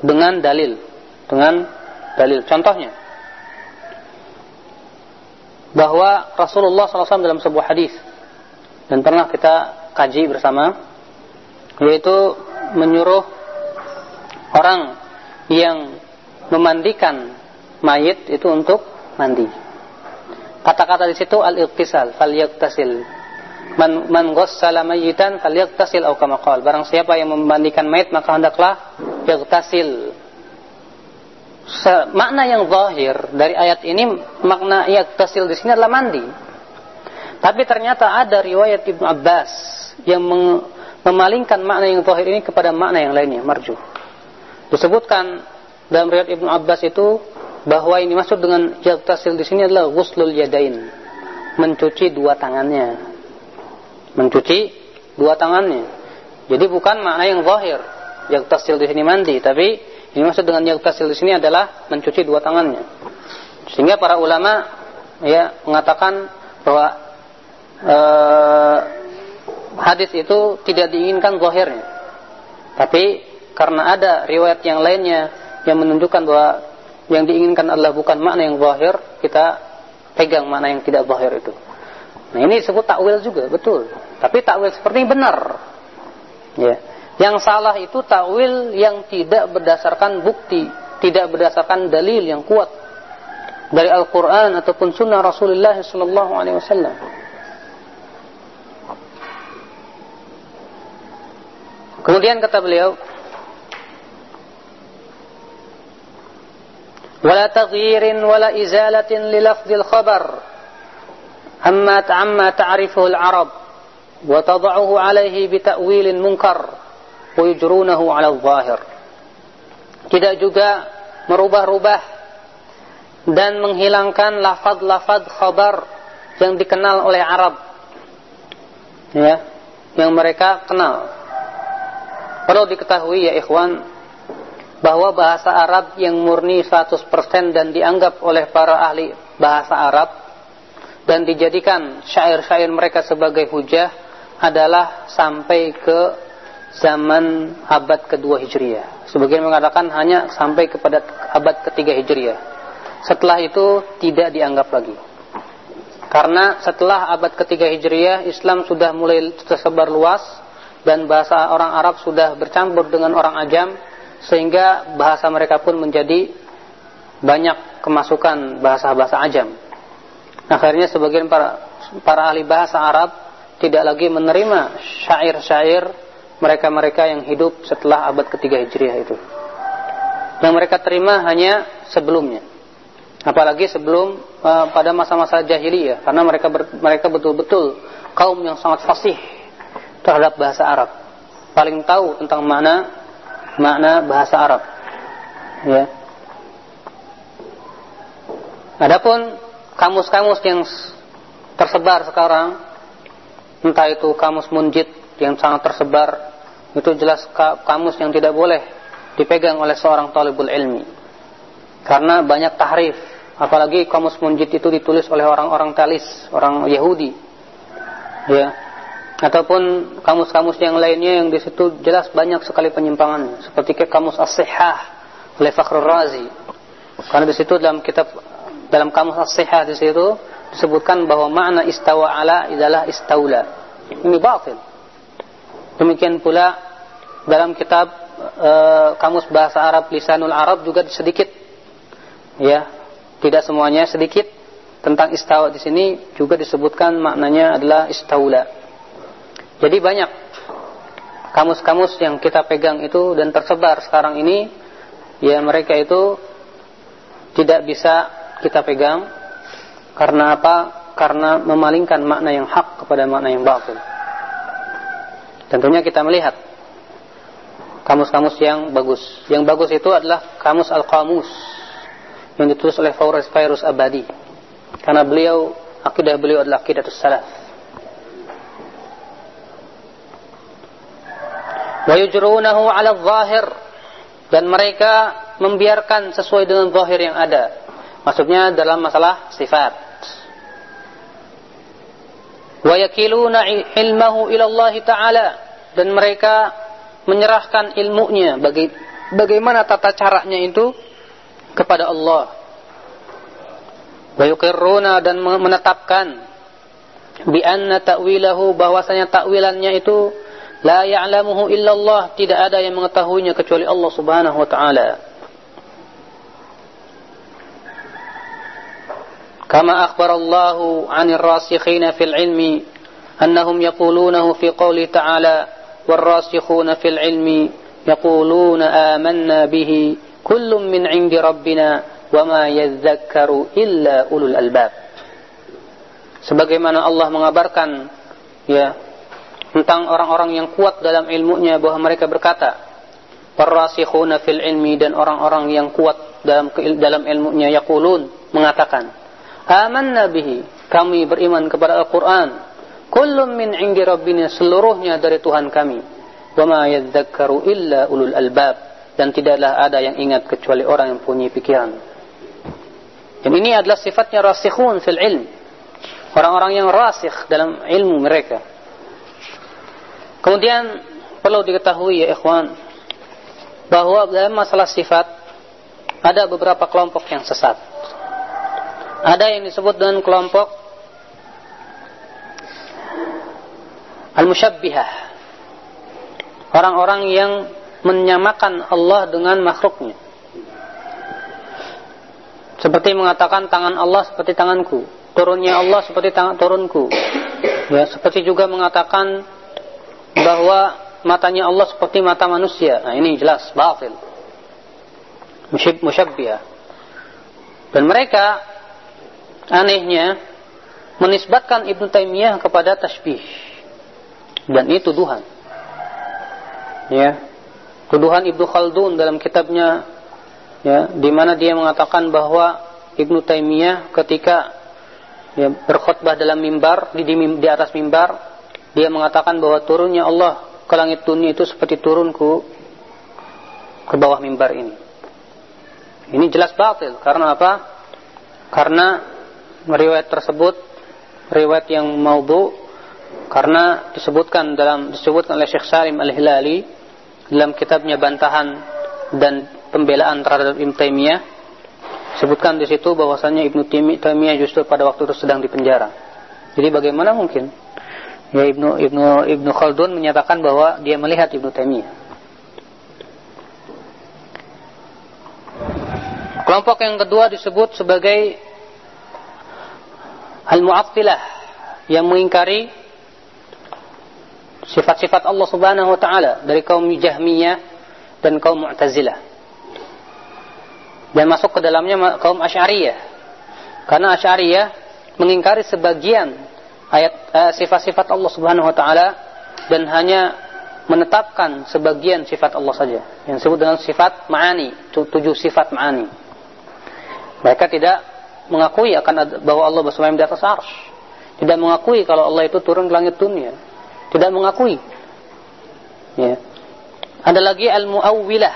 dengan dalil dengan dalil contohnya bahwa Rasulullah SAW dalam sebuah hadis dan pernah kita kaji bersama yaitu menyuruh orang yang memandikan mayit itu untuk mandi Kata-kata di situ al-iqtisal, falyaktasil. Man man ghassala mayyitan falyaktasil atau kama qala. Barang siapa yang memandikan mayit maka hendaklah yaktasil. makna yang zahir dari ayat ini makna yaktasil di sini adalah mandi. Tapi ternyata ada riwayat Ibnu Abbas yang memalingkan makna yang zahir ini kepada makna yang lainnya, marjuh. Disebutkan dalam riwayat Ibnu Abbas itu bahwa ini maksud dengan yaktasil di sini adalah ghuslul yadain, mencuci dua tangannya. Mencuci dua tangannya. Jadi bukan makna yang zahir. Yaktasil di sini mandi, tapi ini maksud dengan yaktasil di sini adalah mencuci dua tangannya. Sehingga para ulama ya mengatakan bahwa uh, hadis itu tidak diinginkan zahirnya. Tapi karena ada riwayat yang lainnya yang menunjukkan bahwa yang diinginkan adalah bukan makna yang zahir, kita pegang makna yang tidak zahir itu. Nah ini disebut takwil juga, betul. Tapi takwil seperti ini benar. Ya. Yang salah itu takwil yang tidak berdasarkan bukti, tidak berdasarkan dalil yang kuat dari Al-Quran ataupun Sunnah Rasulullah Sallallahu Alaihi. Kemudian kata beliau, ولا تغيير ولا إزالة للفظ الخبر أما عما تعرفه العرب وتضعه عليه بتأويل منكر ويجرونه على الظاهر tidak juga merubah-rubah dan menghilangkan lafad-lafad khabar yang dikenal oleh Arab ya yang mereka kenal perlu diketahui ya ikhwan bahwa bahasa Arab yang murni 100% dan dianggap oleh para ahli bahasa Arab dan dijadikan syair-syair mereka sebagai hujah adalah sampai ke zaman abad kedua Hijriah. Sebagian mengatakan hanya sampai kepada abad ketiga Hijriah. Setelah itu tidak dianggap lagi. Karena setelah abad ketiga Hijriah, Islam sudah mulai tersebar luas dan bahasa orang Arab sudah bercampur dengan orang Ajam sehingga bahasa mereka pun menjadi banyak kemasukan bahasa-bahasa Ajam. Akhirnya sebagian para para ahli bahasa Arab tidak lagi menerima syair-syair mereka-mereka yang hidup setelah abad ketiga Hijriah itu. Yang mereka terima hanya sebelumnya. Apalagi sebelum uh, pada masa-masa jahiliyah karena mereka ber, mereka betul-betul kaum yang sangat fasih terhadap bahasa Arab. Paling tahu tentang makna makna bahasa Arab. Ya. Adapun kamus-kamus yang tersebar sekarang entah itu kamus munjid yang sangat tersebar itu jelas kamus yang tidak boleh dipegang oleh seorang talibul ilmi karena banyak tahrif apalagi kamus munjid itu ditulis oleh orang-orang talis orang Yahudi ya ataupun kamus-kamus yang lainnya yang di situ jelas banyak sekali penyimpangan seperti kamus as-sihah oleh Fakhrul Razi karena di situ dalam kitab dalam kamus as-sihah di situ disebutkan bahwa makna istawa ala adalah istaula. Ini batil. Demikian pula dalam kitab e, kamus bahasa Arab Lisanul Arab juga sedikit ya, tidak semuanya sedikit tentang istawa di sini juga disebutkan maknanya adalah istaula. Jadi banyak kamus-kamus yang kita pegang itu dan tersebar sekarang ini ya mereka itu tidak bisa kita pegang karena apa? Karena memalingkan makna yang hak kepada makna yang batil. Tentunya kita melihat kamus-kamus yang bagus. Yang bagus itu adalah kamus al-qamus yang ditulis oleh Faurus Fairus Abadi. Karena beliau akidah beliau adalah akidah salaf. Wa 'ala zahir dan mereka membiarkan sesuai dengan zahir yang ada. Maksudnya dalam masalah sifat. Wa yakiluna ilmahu ila Allah Ta'ala dan mereka menyerahkan ilmunya. Bagi bagaimana tata caranya itu? Kepada Allah. Wa dan menetapkan. bi anna ta'wilahu bahwasanya takwilannya itu la ya'lamuhu illallah tidak ada yang mengetahuinya kecuali Allah Subhanahu wa taala. كما أخبر الله عن الراسخين في العلم أنهم يقولونه في قوله تعالى والراسخون في العلم يقولون آمنا به كل من عند ربنا وما يذكر إلا أولو الألباب sebagaimana Allah mengabarkan ya tentang orang-orang yang kuat dalam ilmunya bahwa mereka berkata warasikhuna fil ilmi dan orang-orang yang kuat dalam dalam ilmunya yaqulun mengatakan amanna bihi. Kami beriman kepada Al-Quran. Kullum min indi rabbina seluruhnya dari Tuhan kami. Wa ma yadzakkaru illa ulul albab. Dan tidaklah ada yang ingat kecuali orang yang punya pikiran. Dan ini adalah sifatnya rasikhun fil ilm. Orang-orang yang rasikh dalam ilmu mereka kemudian perlu diketahui ya ikhwan bahwa dalam masalah sifat ada beberapa kelompok yang sesat ada yang disebut dengan kelompok al-musyabbihah. Orang-orang yang menyamakan Allah dengan makhluknya. Seperti mengatakan tangan Allah seperti tanganku, turunnya Allah seperti tangan turunku. Ya, seperti juga mengatakan bahwa matanya Allah seperti mata manusia. Nah, ini jelas batil. Musyabbihah. Dan mereka anehnya menisbatkan Ibnu Taimiyah kepada tasbih. Dan itu tuduhan. Ya. Tuduhan Ibnu Khaldun dalam kitabnya ya, di mana dia mengatakan bahwa Ibnu Taimiyah ketika ya, berkhutbah dalam mimbar di, di, di atas mimbar dia mengatakan bahwa turunnya Allah ke langit dunia itu seperti turunku ke bawah mimbar ini. Ini jelas batil karena apa? Karena riwayat tersebut riwayat yang maudhu karena disebutkan dalam disebutkan oleh Syekh Salim Al-Hilali dalam kitabnya bantahan dan pembelaan terhadap Ibnu Taimiyah sebutkan di situ bahwasanya Ibnu Taimiyah justru pada waktu itu sedang dipenjara. Jadi bagaimana mungkin? Ya Ibnu Ibnu Ibnu Khaldun menyatakan bahwa dia melihat Ibnu Taimiyah. Kelompok yang kedua disebut sebagai Al-Mu'attilah yang mengingkari sifat-sifat Allah Subhanahu wa taala dari kaum Jahmiyah dan kaum Mu'tazilah. Dan masuk ke dalamnya kaum Asy'ariyah. Karena Asy'ariyah mengingkari sebagian ayat eh, sifat-sifat Allah Subhanahu wa taala dan hanya menetapkan sebagian sifat Allah saja yang disebut dengan sifat ma'ani, tujuh sifat ma'ani. Mereka tidak mengakui akan bahwa Allah bersemayam di atas arsh. Tidak mengakui kalau Allah itu turun ke langit dunia. Tidak mengakui. Ya. Ada lagi al-muawwilah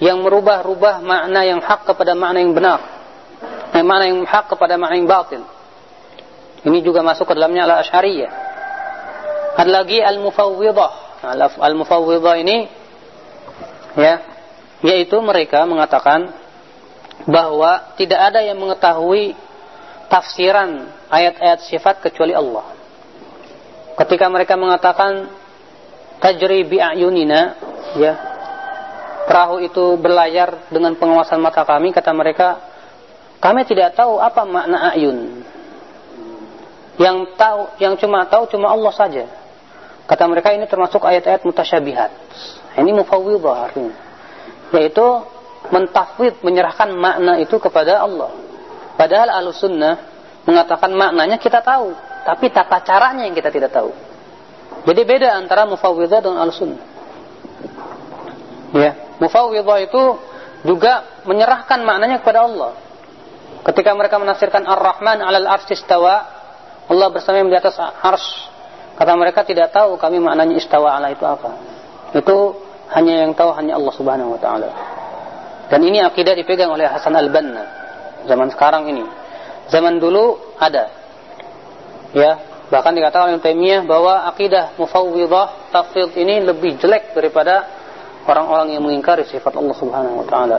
yang merubah-rubah makna yang hak kepada makna yang benar. Eh, makna yang hak kepada makna yang batil. Ini juga masuk ke dalamnya al-asyariyah. Ada lagi al-mufawwidah. Al-mufawwidah ini ya, yaitu mereka mengatakan bahwa tidak ada yang mengetahui tafsiran ayat-ayat sifat kecuali Allah. Ketika mereka mengatakan tajri bi'ayunina ya perahu itu berlayar dengan pengawasan mata kami kata mereka kami tidak tahu apa makna ayun yang tahu yang cuma tahu cuma Allah saja. Kata mereka ini termasuk ayat-ayat mutasyabihat. Ini mufawwidah artinya. Yaitu mentafwid menyerahkan makna itu kepada Allah. Padahal al-sunnah mengatakan maknanya kita tahu tapi tata caranya yang kita tidak tahu. Jadi beda antara mufawwidah dan al-sunnah. Ya, mufawwidah itu juga menyerahkan maknanya kepada Allah. Ketika mereka menafsirkan Ar-Rahman 'alal arsy istawa, Allah bersama di atas arsy. Kata mereka tidak tahu kami maknanya istawa ala itu apa. Itu hanya yang tahu hanya Allah Subhanahu wa taala. Dan ini akidah dipegang oleh Hasan Al-Banna zaman sekarang ini. Zaman dulu ada. Ya, Bahkan dikatakan oleh Taimiyah bahwa akidah mufawwidah tafwid ini lebih jelek daripada orang-orang yang mengingkari sifat Allah Subhanahu wa taala.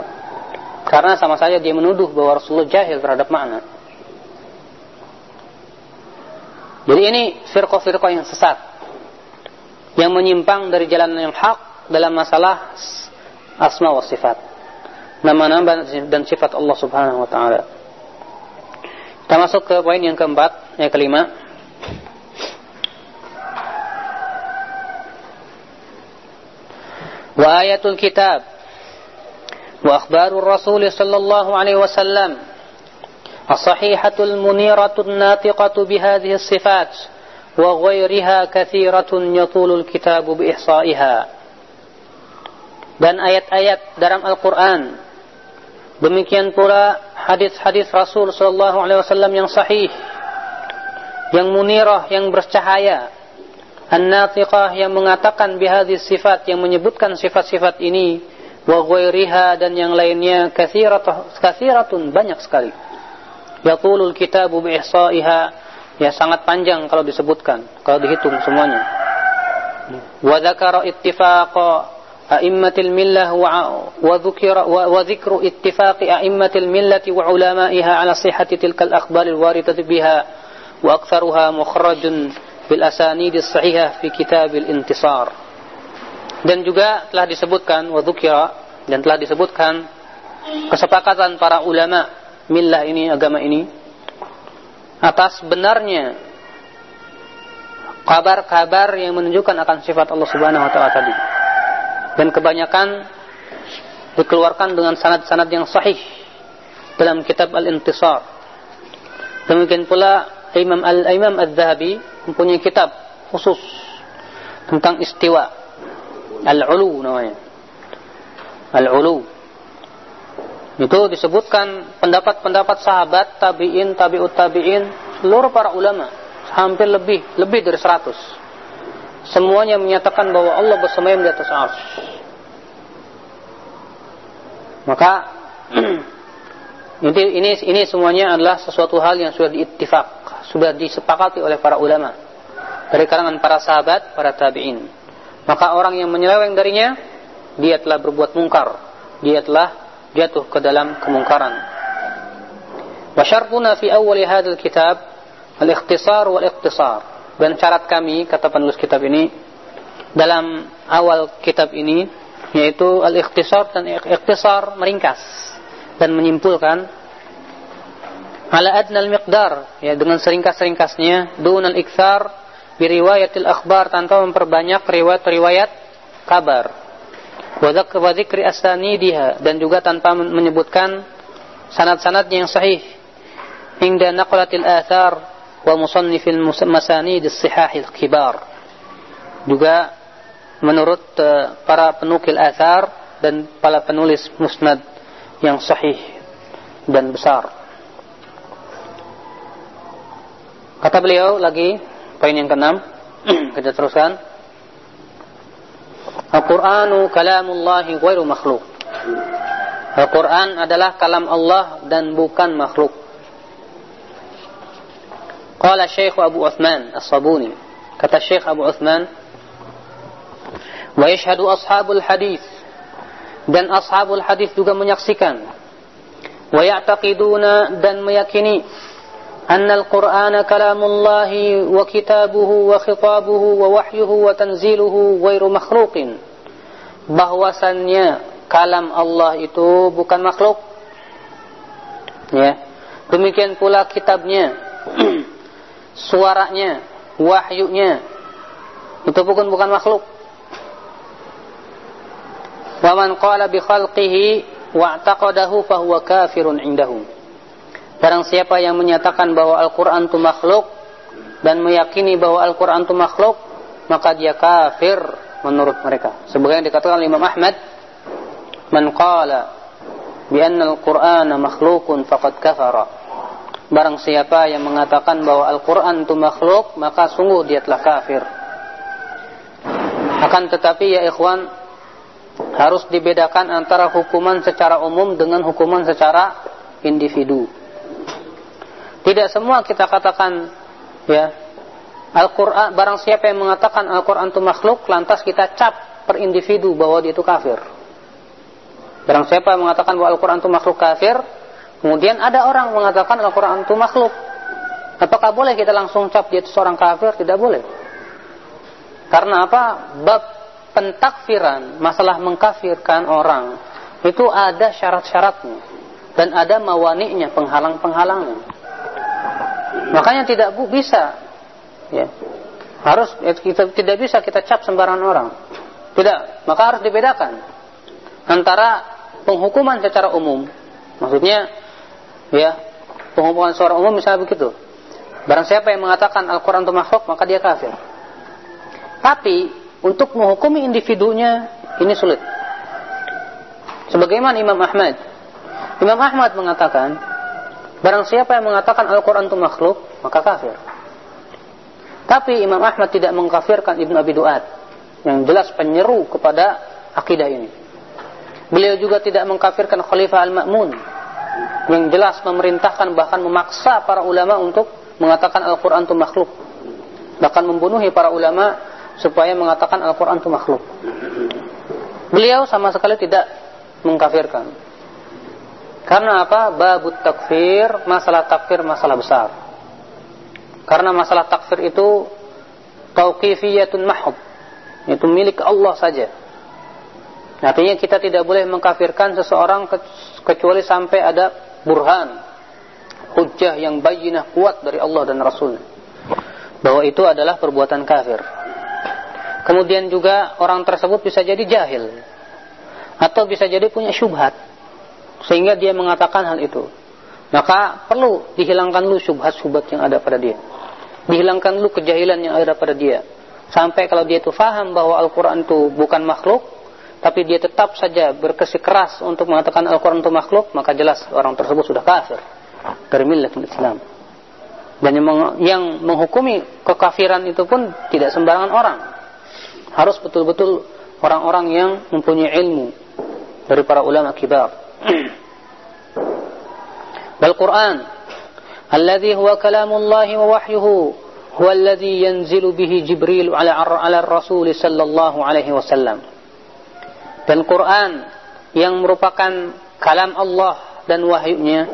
Karena sama saja dia menuduh bahwa Rasulullah jahil terhadap makna. Jadi ini firqah-firqah yang sesat yang menyimpang dari jalan yang hak dalam masalah asma wa sifat. Nama-nama dan sifat Allah Subhanahu wa taala. Kita masuk ke poin yang keempat, yang kelima. Wa ayatul kitab wa akhbarur rasul sallallahu alaihi wasallam الصحيحة المنيرة الناطقة بهذه الصفات وغيرها كثيرة يطول الكتاب بإحصائها dan ayat-ayat dalam Al-Quran demikian pula hadis-hadis Rasul Sallallahu Alaihi Wasallam yang sahih yang munirah yang bercahaya An-Natiqah yang mengatakan bihadis sifat yang menyebutkan sifat-sifat ini wa ghairiha dan yang lainnya kathiratun banyak sekali. Yaqulul kitabu bi ihsa'iha ya sangat panjang kalau disebutkan, kalau dihitung semuanya. Wa dzakara ittifaqa a'immatil millah wa wa dzukira wa dzikru ittifaqi a'immatil millati wa ulama'iha ala sihhati tilkal akhbaril waridati biha wa aktsaruha mukhrajun bil asanid sahihah fi kitabil intisar. Dan juga telah disebutkan wa dan telah disebutkan kesepakatan para ulama millah ini agama ini atas benarnya kabar-kabar yang menunjukkan akan sifat Allah Subhanahu wa taala tadi. Dan kebanyakan dikeluarkan dengan sanad-sanad yang sahih dalam kitab Al-Intisar. Demikian pula Imam Al-Imam Al-Zahabi mempunyai kitab khusus tentang istiwa. Al-Ulu namanya. Al-Ulu. Itu disebutkan pendapat-pendapat sahabat, tabi'in, tabi'ut tabi'in, seluruh para ulama. Hampir lebih, lebih dari seratus. Semuanya menyatakan bahwa Allah bersemayam di atas ars. Maka ini ini ini semuanya adalah sesuatu hal yang sudah diittifak sudah disepakati oleh para ulama dari kalangan para sahabat, para tabi'in. Maka orang yang menyeleweng darinya, dia telah berbuat mungkar. Dia telah jatuh ke dalam kemungkaran. Wa syartuna fi awwal hadzal kitab al-ikhtisar wal ikhtisar. Dan syarat kami kata penulis kitab ini dalam awal kitab ini yaitu al-ikhtisar dan ikhtisar meringkas dan menyimpulkan ala adnal miqdar ya dengan seringkas-ringkasnya dunal iktsar bi riwayatil akhbar tanpa memperbanyak riwayat-riwayat kabar wa dzikri asanidiha dan juga tanpa menyebutkan sanad-sanad yang sahih hingga naqlatil athar wa musannifil masanid as-sihahil kibar juga menurut uh, para penukil athar dan para penulis musnad yang sahih dan besar. Kata beliau lagi poin yang keenam kita teruskan. Al-Qur'anu kalamullahi ghairu makhluk. Al-Quran adalah kalam Allah dan bukan makhluk. Qala Syekh Abu Uthman As-Sabuni. Kata Syekh Abu Uthman, "Wa yashhadu ashabul hadis dan ashabul hadis juga menyaksikan wa ya'taqiduna dan meyakini wa kitabuhu wa khitabuhu wa wahyuhu wa tanziluhu ghairu makhluqin bahwasannya kalam Allah itu bukan makhluk. Ya. Demikian pula kitabnya suaranya wahyunya itu bukan bukan makhluk. Wa man qala bi khalqihi wa'taqadahu fahuwa kafirun indahum. Barang siapa yang menyatakan bahwa Al-Qur'an itu makhluk dan meyakini bahwa Al-Qur'an itu makhluk, maka dia kafir menurut mereka. Sebagaimana dikatakan Imam Ahmad, "Man qala bi anna al-Qur'ana makhluqun faqad kafara." Barang siapa yang mengatakan bahwa Al-Qur'an itu makhluk, maka sungguh dia telah kafir. Akan tetapi ya ikhwan, harus dibedakan antara hukuman secara umum dengan hukuman secara individu. Tidak semua kita katakan ya Al-Qur'an barang siapa yang mengatakan Al-Qur'an itu makhluk lantas kita cap per individu bahwa dia itu kafir. Barang siapa yang mengatakan bahwa Al-Qur'an itu makhluk kafir, kemudian ada orang mengatakan Al-Qur'an itu makhluk. Apakah boleh kita langsung cap dia itu seorang kafir? Tidak boleh. Karena apa? Bab pentakfiran, masalah mengkafirkan orang itu ada syarat-syaratnya dan ada mawaniknya, penghalang-penghalangnya. Makanya tidak bisa ya. Harus ya, kita tidak bisa kita cap sembarangan orang. Tidak, maka harus dibedakan antara penghukuman secara umum. Maksudnya ya, penghukuman secara umum misalnya begitu. Barang siapa yang mengatakan Al-Qur'an itu makhluk, maka dia kafir. Tapi untuk menghukumi individunya ini sulit. Sebagaimana Imam Ahmad. Imam Ahmad mengatakan, barang siapa yang mengatakan Al-Quran itu makhluk, maka kafir. Tapi Imam Ahmad tidak mengkafirkan Ibn Abi Duat, yang jelas penyeru kepada akidah ini. Beliau juga tidak mengkafirkan Khalifah Al-Ma'mun, yang jelas memerintahkan bahkan memaksa para ulama untuk mengatakan Al-Quran itu makhluk. Bahkan membunuhi para ulama supaya mengatakan Al-Quran itu makhluk. Beliau sama sekali tidak mengkafirkan. Karena apa? Babut takfir, masalah takfir masalah besar. Karena masalah takfir itu tauqifiyatun mahub. Itu milik Allah saja. Artinya kita tidak boleh mengkafirkan seseorang kecuali sampai ada burhan, hujjah yang bayinah kuat dari Allah dan Rasul. Bahwa itu adalah perbuatan kafir. Kemudian juga orang tersebut bisa jadi jahil atau bisa jadi punya syubhat sehingga dia mengatakan hal itu. Maka perlu dihilangkan lu syubhat-syubhat yang ada pada dia. Dihilangkan lu kejahilan yang ada pada dia. Sampai kalau dia itu faham bahwa Al-Quran itu bukan makhluk, tapi dia tetap saja berkesikeras untuk mengatakan Al-Quran itu makhluk, maka jelas orang tersebut sudah kafir dari milah Islam. Dan yang menghukumi kekafiran itu pun tidak sembarangan orang harus betul-betul orang-orang yang mempunyai ilmu dari para ulama kibar. Al Alladhi huwa kalamullah wa wahyuhu huwa alladhi yanzilu bihi Jibril ala ala Rasul sallallahu alaihi wasallam. Dan Quran yang merupakan kalam Allah dan wahyunya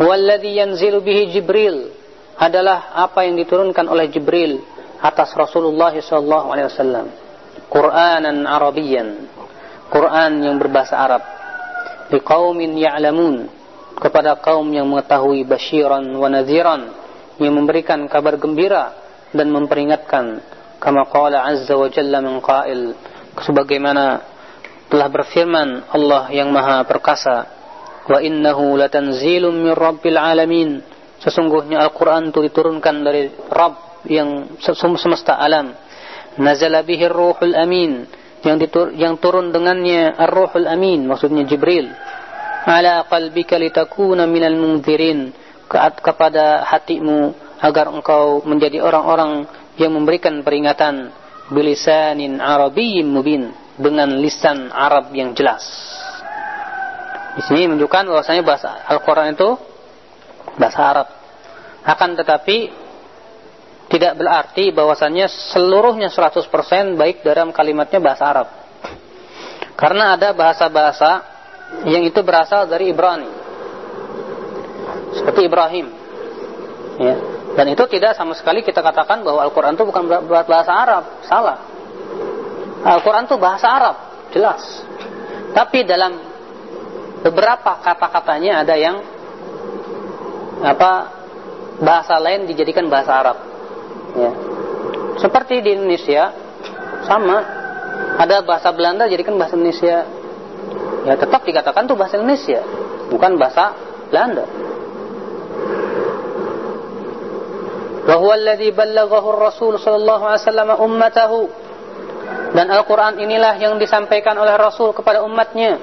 huwa alladhi yanzilu bihi Jibril adalah apa yang diturunkan oleh Jibril atas Rasulullah sallallahu alaihi wasallam. Qur'anan Arabiyan. Quran yang berbahasa Arab. Liqaumin ya'lamun kepada kaum yang mengetahui basyiran wa yang memberikan kabar gembira dan memperingatkan. Kama qala azza wa jalla min qail sebagaimana telah berfirman Allah yang maha perkasa wa innahu latanzilun min rabbil alamin. Sesungguhnya Al-Qur'an itu diturunkan dari Rabb yang semesta alam. Nazala bihi ruhul amin yang yang turun dengannya ar-ruhul amin maksudnya Jibril ala qalbika litakuna minal munzirin kepada hatimu agar engkau menjadi orang-orang yang memberikan peringatan bilisanin arabiyyin mubin dengan lisan Arab yang jelas. Di sini menunjukkan bahwasanya bahasa Al-Qur'an itu bahasa Arab. Akan tetapi tidak berarti bahwasanya seluruhnya 100% baik dalam kalimatnya bahasa Arab. Karena ada bahasa-bahasa yang itu berasal dari Ibrani. Seperti Ibrahim. Ya. Dan itu tidak sama sekali kita katakan bahwa Al-Quran itu bukan bahasa Arab. Salah. Al-Quran itu bahasa Arab. Jelas. Tapi dalam beberapa kata-katanya ada yang apa bahasa lain dijadikan bahasa Arab. Ya. Seperti di Indonesia sama. Ada bahasa Belanda jadikan bahasa Indonesia ya tetap dikatakan itu bahasa Indonesia, bukan bahasa Belanda. Wa alladhi ballaghahu ar-rasul sallallahu alaihi wasallam ummatahu. Dan Al-Qur'an inilah yang disampaikan oleh Rasul kepada umatnya.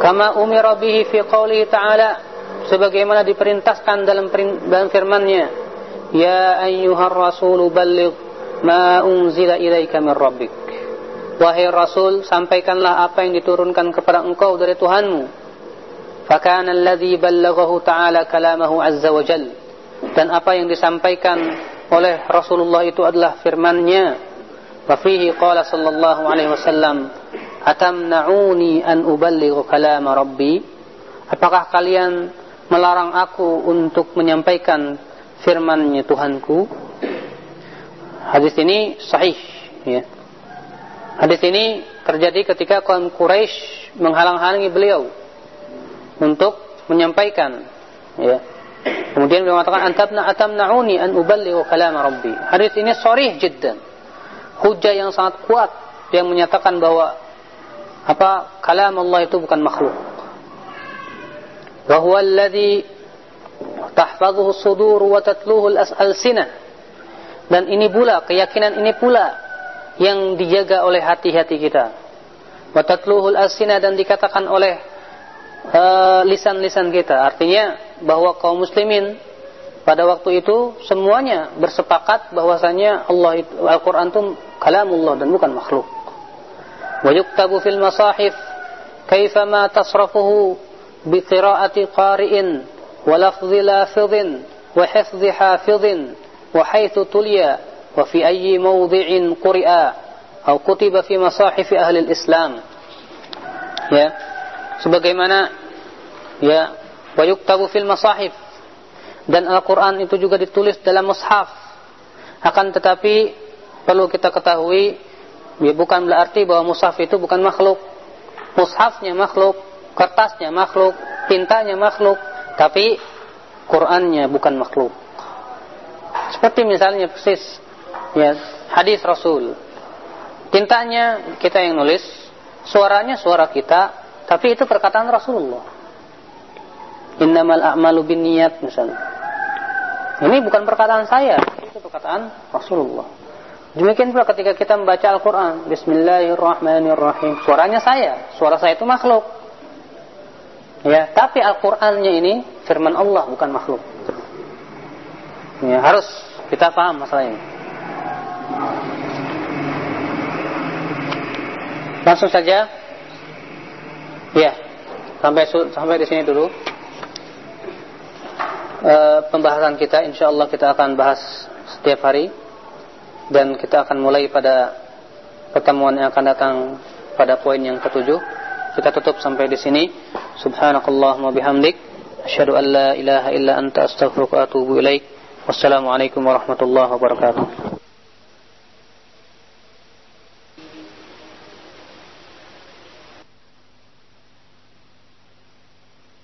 Kama umira bihi fi qoulihi ta'ala sebagaimana diperintahkan dalam dalam firman-Nya, "Ya ayyuhar rasul balligh ma unzila ilaika min rabbik." Wahai Rasul, sampaikanlah apa yang diturunkan kepada engkau dari Tuhanmu. Fakana alladhi ballaghahu ta'ala kalamahu azza wa jal. Dan apa yang disampaikan oleh Rasulullah itu adalah firman-Nya. Wa fihi qala sallallahu alaihi wasallam, "Atamna'uni an uballighu kalama rabbi?" Apakah kalian melarang aku untuk menyampaikan firman-Nya Tuhanku? Hadis ini sahih, ya. Hadis ini terjadi ketika kaum Quraisy menghalang-halangi beliau untuk menyampaikan ya. Kemudian beliau mengatakan antabna atamnauni an uballighu kalam rabbi. Hadis ini sharih jiddan. Hujah yang sangat kuat yang menyatakan bahwa apa kalam Allah itu bukan makhluk. Wa huwa alladhi tahfazuhu sudur wa tatluhu al-alsinah. Dan ini pula keyakinan ini pula yang dijaga oleh hati-hati kita. Watatluhul asina dan dikatakan oleh eh, lisan-lisan uh, kita. Artinya bahwa kaum muslimin pada waktu itu semuanya bersepakat bahwasanya Allah Al-Qur'an itu kalamullah dan bukan makhluk. Wa yuktabu fil masahif kaifama tasrafuhu bi qira'ati qari'in wa lafzi lafidhin wa hifdhi hafidhin wa haythu tuliya fi ayyi mawdhi'in quri'a. Atau kutiba fi masahif ahli Islam ya. Sebagaimana ya wa yuktabu fil masahif. Dan Al-Qur'an itu juga ditulis dalam mushaf. Akan tetapi perlu kita ketahui ya bukan berarti bahwa mushaf itu bukan makhluk. Mushafnya makhluk kertasnya makhluk tintanya makhluk. Tapi Qur'annya bukan makhluk. Seperti misalnya persis ya hadis Rasul. Tintanya kita yang nulis, suaranya suara kita, tapi itu perkataan Rasulullah. Innamal a'malu binniyat misalnya. Ini bukan perkataan saya, itu perkataan Rasulullah. Demikian pula ketika kita membaca Al-Quran, Bismillahirrahmanirrahim. Suaranya saya, suara saya itu makhluk. Ya, tapi Al-Qur'annya ini firman Allah bukan makhluk. Ya, harus kita paham masalah ini. Langsung saja. Ya. Sampai sampai di sini dulu. uh, pembahasan kita insyaallah kita akan bahas setiap hari dan kita akan mulai pada pertemuan yang akan datang pada poin yang ketujuh. Kita tutup sampai di sini. Subhanakallahumma bihamdik asyhadu an la ilaha illa anta astaghfiruka wa atubu ilaik. Wassalamualaikum warahmatullahi wabarakatuh.